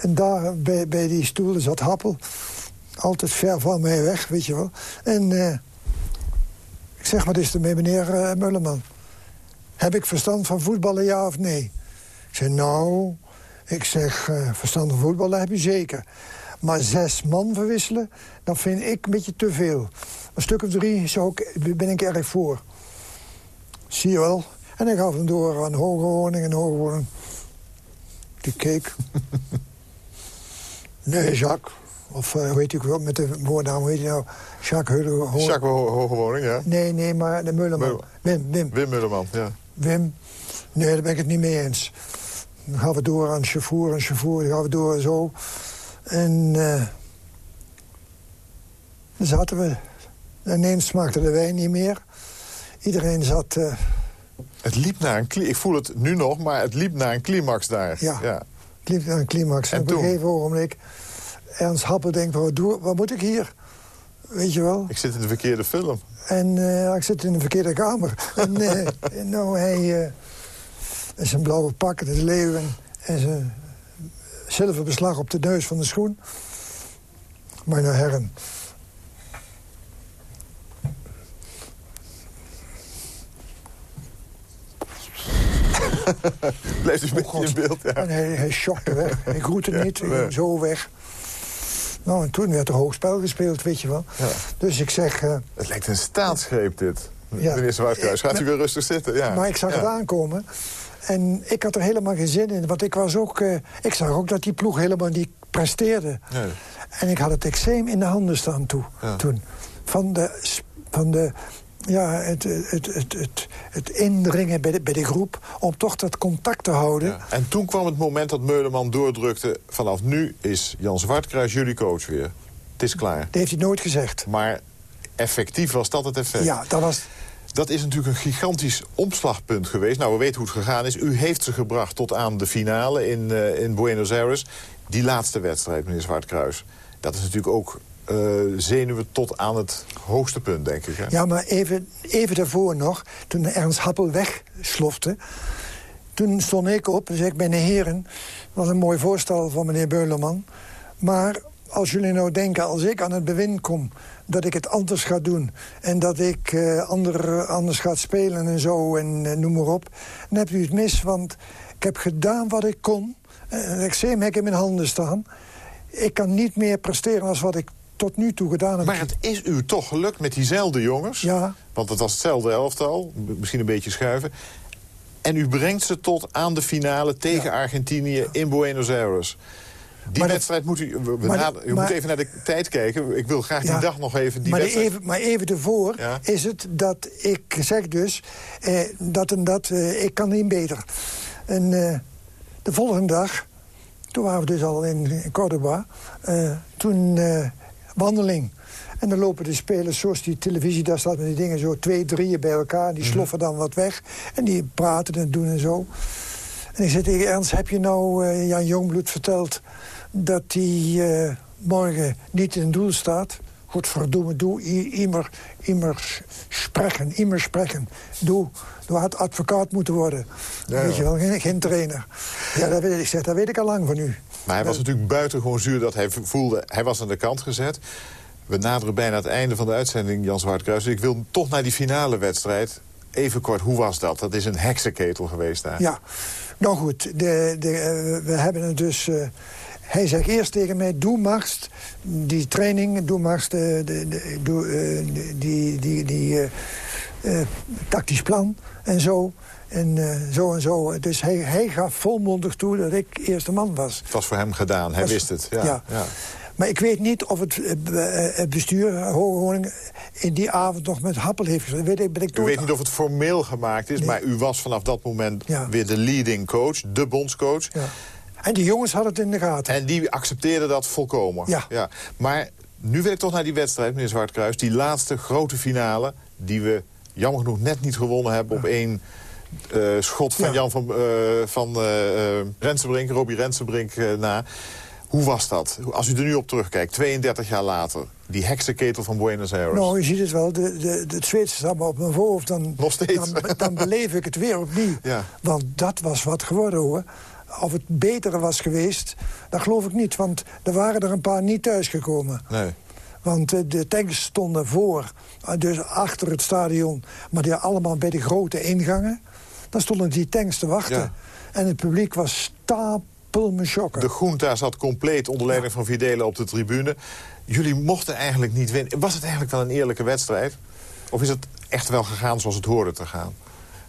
En daar bij, bij die stoel zat Happel. Altijd ver van mij weg, weet je wel. En... Ik zeg, wat is er mee, meneer uh? Heb ik verstand van voetballen, ja of nee? Ik zeg, nou, ik zeg, verstand van voetballen heb je zeker. Maar zes man verwisselen, dat vind ik een beetje te veel. Een stuk of drie zou ik, ben ik erg voor. Zie je wel. En ik gaf hem door aan hoge woning en hoge woning. Die keek. [LAUGHS] nee, Jacques. Of uh, hoe heet hij met de woordnaam, hoe heet hij nou? Jacques Heulen. Jacques Hogewoning, ja. Nee, nee, maar de Mullerman. Mul Wim, Wim. Wim Mullerman, ja. Wim. Nee, daar ben ik het niet mee eens. Dan gaan we door aan chauffeur en chauffeur. Dan gaan we door zo. En uh, dan zaten we. En ineens smaakte de wijn niet meer. Iedereen zat... Uh, het liep naar een... Ik voel het nu nog, maar het liep naar een climax daar. Ja, ja. het liep naar een climax. En, en op een gegeven ogenblik... Ernst Happel denkt, wat, doe, wat moet ik hier? Weet je wel? Ik zit in de verkeerde film. En uh, ik zit in de verkeerde kamer. [LAUGHS] en nou, hij... Uh, zijn blauwe pak, de leeuwen... en zijn zilverbeslag op de neus van de schoen. Mijn heren... [LAUGHS] Blijft dus een beetje in beeld, ja. En hij, hij shockte weg. [LAUGHS] Ik groette niet, nee. zo weg. Nou, en toen werd er hoogspel gespeeld, weet je wel. Ja. Dus ik zeg... Uh, het lijkt een staatsgreep, dit. Ja. Meneer Zwartkruis, gaat u weer rustig zitten. Ja. Maar ik zag ja. het aankomen. En ik had er helemaal geen zin in. Want ik, was ook, uh, ik zag ook dat die ploeg helemaal niet presteerde. Nee. En ik had het eczeem in de handen staan toe, toen. Van de, van de ja, het, het, het, het, het indringen bij de, bij de groep om toch dat contact te houden. Ja. En toen kwam het moment dat Meuleman doordrukte... vanaf nu is Jan Zwartkruis jullie coach weer. Het is klaar. Dat heeft hij nooit gezegd. Maar effectief was dat het effect. Ja, dat was... Dat is natuurlijk een gigantisch omslagpunt geweest. Nou, we weten hoe het gegaan is. U heeft ze gebracht tot aan de finale in, uh, in Buenos Aires. Die laatste wedstrijd, meneer Zwartkruis. Dat is natuurlijk ook uh, zenuwen tot aan het hoogste punt, denk ik. Hè? Ja, maar even, even daarvoor nog, toen Ernst Happel wegslofte... toen stond ik op en zei ik, meneer heren... was een mooi voorstel van meneer Beuleman... maar als jullie nou denken, als ik aan het bewind kom... dat ik het anders ga doen en dat ik uh, ander, anders ga spelen en zo... en uh, noem maar op, dan hebt u het mis, want ik heb gedaan wat ik kon... Een eczeem heb ik in mijn handen staan. Ik kan niet meer presteren als wat ik tot nu toe gedaan heb. Maar het is u toch gelukt met diezelfde jongens? Ja. Want het was hetzelfde elftal, misschien een beetje schuiven. En u brengt ze tot aan de finale tegen ja. Argentinië in Buenos Aires. Die maar wedstrijd moet u... We maar, na, u maar, moet even naar de tijd kijken. Ik wil graag die ja, dag nog even die maar wedstrijd... Even, maar even ervoor ja. is het dat ik zeg dus... Eh, dat en dat, eh, ik kan niet beter. En eh, de volgende dag... Toen waren we dus al in, Cordoba. Uh, toen uh, wandeling. En dan lopen de spelers zoals die televisie daar staat met die dingen zo twee, drieën bij elkaar. Die sloffen dan wat weg. En die praten en doen en zo. En ik zei tegen Ernst, heb je nou uh, Jan Jongbloed verteld... dat hij uh, morgen niet in doel staat? Godverdomme, doe immer, immer spreken, immer spreken. Doe, doe had advocaat moeten worden. Ja, weet je wel, geen, geen trainer. Ja, dat weet ik, zeg, dat weet ik al lang van u. Maar hij was natuurlijk buitengewoon zuur dat hij voelde... hij was aan de kant gezet. We naderen bijna het einde van de uitzending, Jan Zwartkruis. Ik wil toch naar die finale wedstrijd. Even kort, hoe was dat? Dat is een heksenketel geweest daar. Ja, nou goed, de, de, uh, we hebben het dus... Uh, hij zegt eerst tegen mij, doe maar die training, doe de, de, de, doe, uh, die, die, die, eh, tactisch plan en zo. En eh, zo en zo. Dus hij, hij gaf volmondig toe dat ik eerste man was. Het was voor hem gedaan, hij Was- wist het. Ja, ja. ja. Maar ik weet niet of het, eh, be- eh, het bestuur Hoge in die avond nog met Happel heeft gezeten. Weet ik, ben ik U weet niet of het formeel gemaakt is, Nee. maar u was vanaf dat moment Ja. weer de leading coach, de bondscoach. En die jongens hadden het in de gaten. En die accepteerden dat volkomen. Ja. Maar nu wil ik toch naar die wedstrijd, meneer Zwartkruis. Die laatste grote finale, die we jammer genoeg net niet gewonnen hebben... op één eh, schot van Ja. Jan van, eh van eh, Rensenbrink, Robbie Rensenbrink na. Hoe was dat? Als u er nu op terugkijkt, 32 jaar later. Die heksenketel van Buenos Aires. Nou, je ziet het wel. De, de, de, het zweet staat op mijn voorhoofd. Dan, Nog steeds. Dan, dan beleef ik het weer opnieuw. Ja. Want dat was wat geworden, hoor. Of het betere was geweest, dat geloof ik niet. Want er waren er een paar niet thuisgekomen. Nee. Want eh, de tanks stonden voor, eh, dus achter het stadion... maar die allemaal bij de grote ingangen. Dan stonden die tanks te wachten. Ja. En het publiek was stapelmeschokken. De Junta zat compleet onder leiding van Videla op de tribune. Jullie mochten eigenlijk niet winnen. Was het eigenlijk wel een eerlijke wedstrijd? Of is het echt wel gegaan zoals het hoorde te gaan?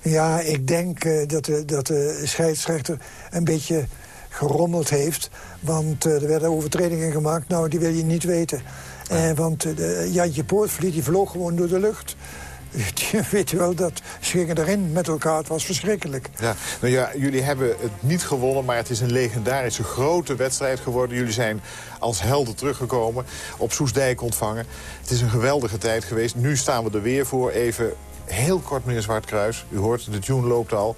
Ja, ik denk eh, dat, de, dat de scheidsrechter een beetje gerommeld heeft. Want eh, er werden overtredingen gemaakt. Nou, die wil je niet weten. Eh, want de, Jantje Poortvliet die vloog gewoon door de lucht. [LAUGHS] Je weet wel dat ze gingen erin met elkaar. Het was verschrikkelijk. Ja, nou ja, jullie hebben het niet gewonnen, maar het is een legendarische grote wedstrijd geworden. Jullie zijn als helden teruggekomen, op Soesdijk ontvangen. Het is een geweldige tijd geweest. Nu staan we er weer voor. Even heel kort, meneer Zwartkruis. U hoort, de tune loopt al.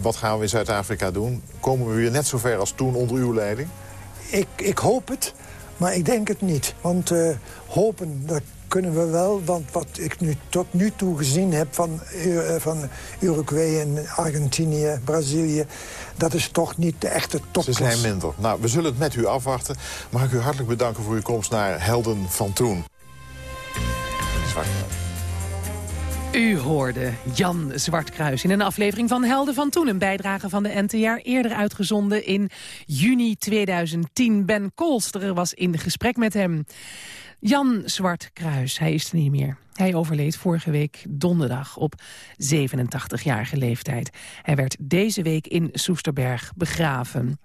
Wat gaan we in Zuid-Afrika doen? Komen we weer net zo ver als toen onder uw leiding? Ik, ik hoop het, maar ik denk het niet. Want eh, hopen, dat kunnen we wel. Want wat ik nu tot nu toe gezien heb van, eh, van Uruguay en Argentinië, Brazilië... dat is toch niet de echte Ze topklasse. zijn minder. Nou, we zullen het met u afwachten. Mag ik u hartelijk bedanken voor uw komst naar Helden van Toen. U hoorde Jan Zwartkruis in een aflevering van Helden van Toen. Een bijdrage van de NTR, eerder uitgezonden in juni 2010. Ben Kolster was in gesprek met hem. Jan Zwartkruis, hij is er niet meer. Hij overleed vorige week donderdag op 87-jarige leeftijd. Hij werd deze week in Soesterberg begraven.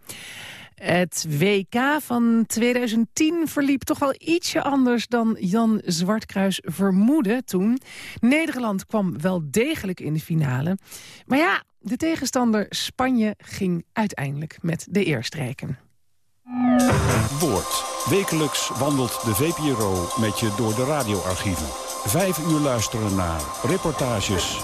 Het WK van 2010 verliep toch wel ietsje anders dan Jan Zwartkruis vermoedde toen. Nederland kwam wel degelijk in de finale. Maar ja, de tegenstander Spanje ging uiteindelijk met de eerstrijken. Woord. Wekelijks wandelt de VPRO met je door de radioarchieven. Vijf uur luisteren naar reportages,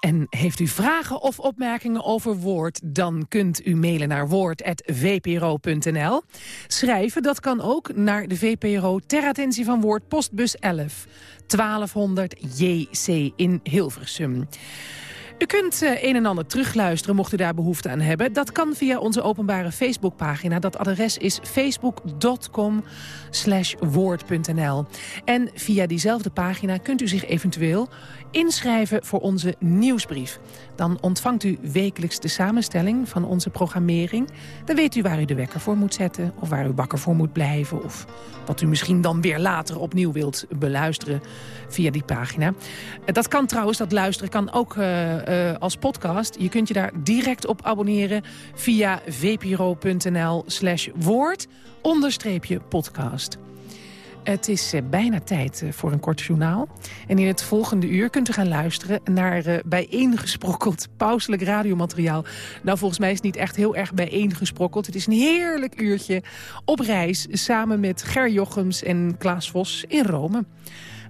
En heeft u vragen of opmerkingen over Woord... dan kunt u mailen naar woord.vpro.nl. Schrijven, dat kan ook naar de VPRO ter attentie van Woord... postbus 11, 1200 JC in Hilversum. U kunt eh, een en ander terugluisteren mocht u daar behoefte aan hebben. Dat kan via onze openbare Facebookpagina. Dat adres is facebook.com woord.nl. En via diezelfde pagina kunt u zich eventueel inschrijven voor onze nieuwsbrief. Dan ontvangt u wekelijks de samenstelling van onze programmering. Dan weet u waar u de wekker voor moet zetten... of waar u wakker voor moet blijven... of wat u misschien dan weer later opnieuw wilt beluisteren via die pagina. Eh, Dat kan trouwens, dat luisteren kan ook eh, eh, als podcast. Je kunt je daar direct op abonneren via vpro.nl slash woord onderstreepje podcast. Het is eh, bijna tijd eh, voor een kort journaal. En in het volgende uur kunt u gaan luisteren naar uh, bijeengesprokkeld [LAUGHS] pauselijk radiomateriaal. Nou, volgens mij is het niet echt heel erg bijeengesprokkeld. Het is een heerlijk uurtje op reis samen met Ger Jochems en Klaas Vos in Rome.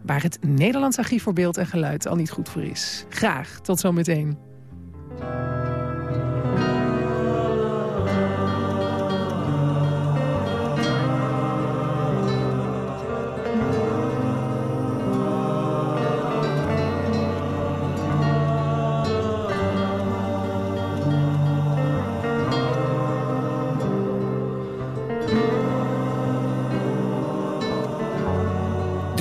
Waar het Nederlands Archief voor Beeld en Geluid al niet goed voor is. Graag, tot zometeen.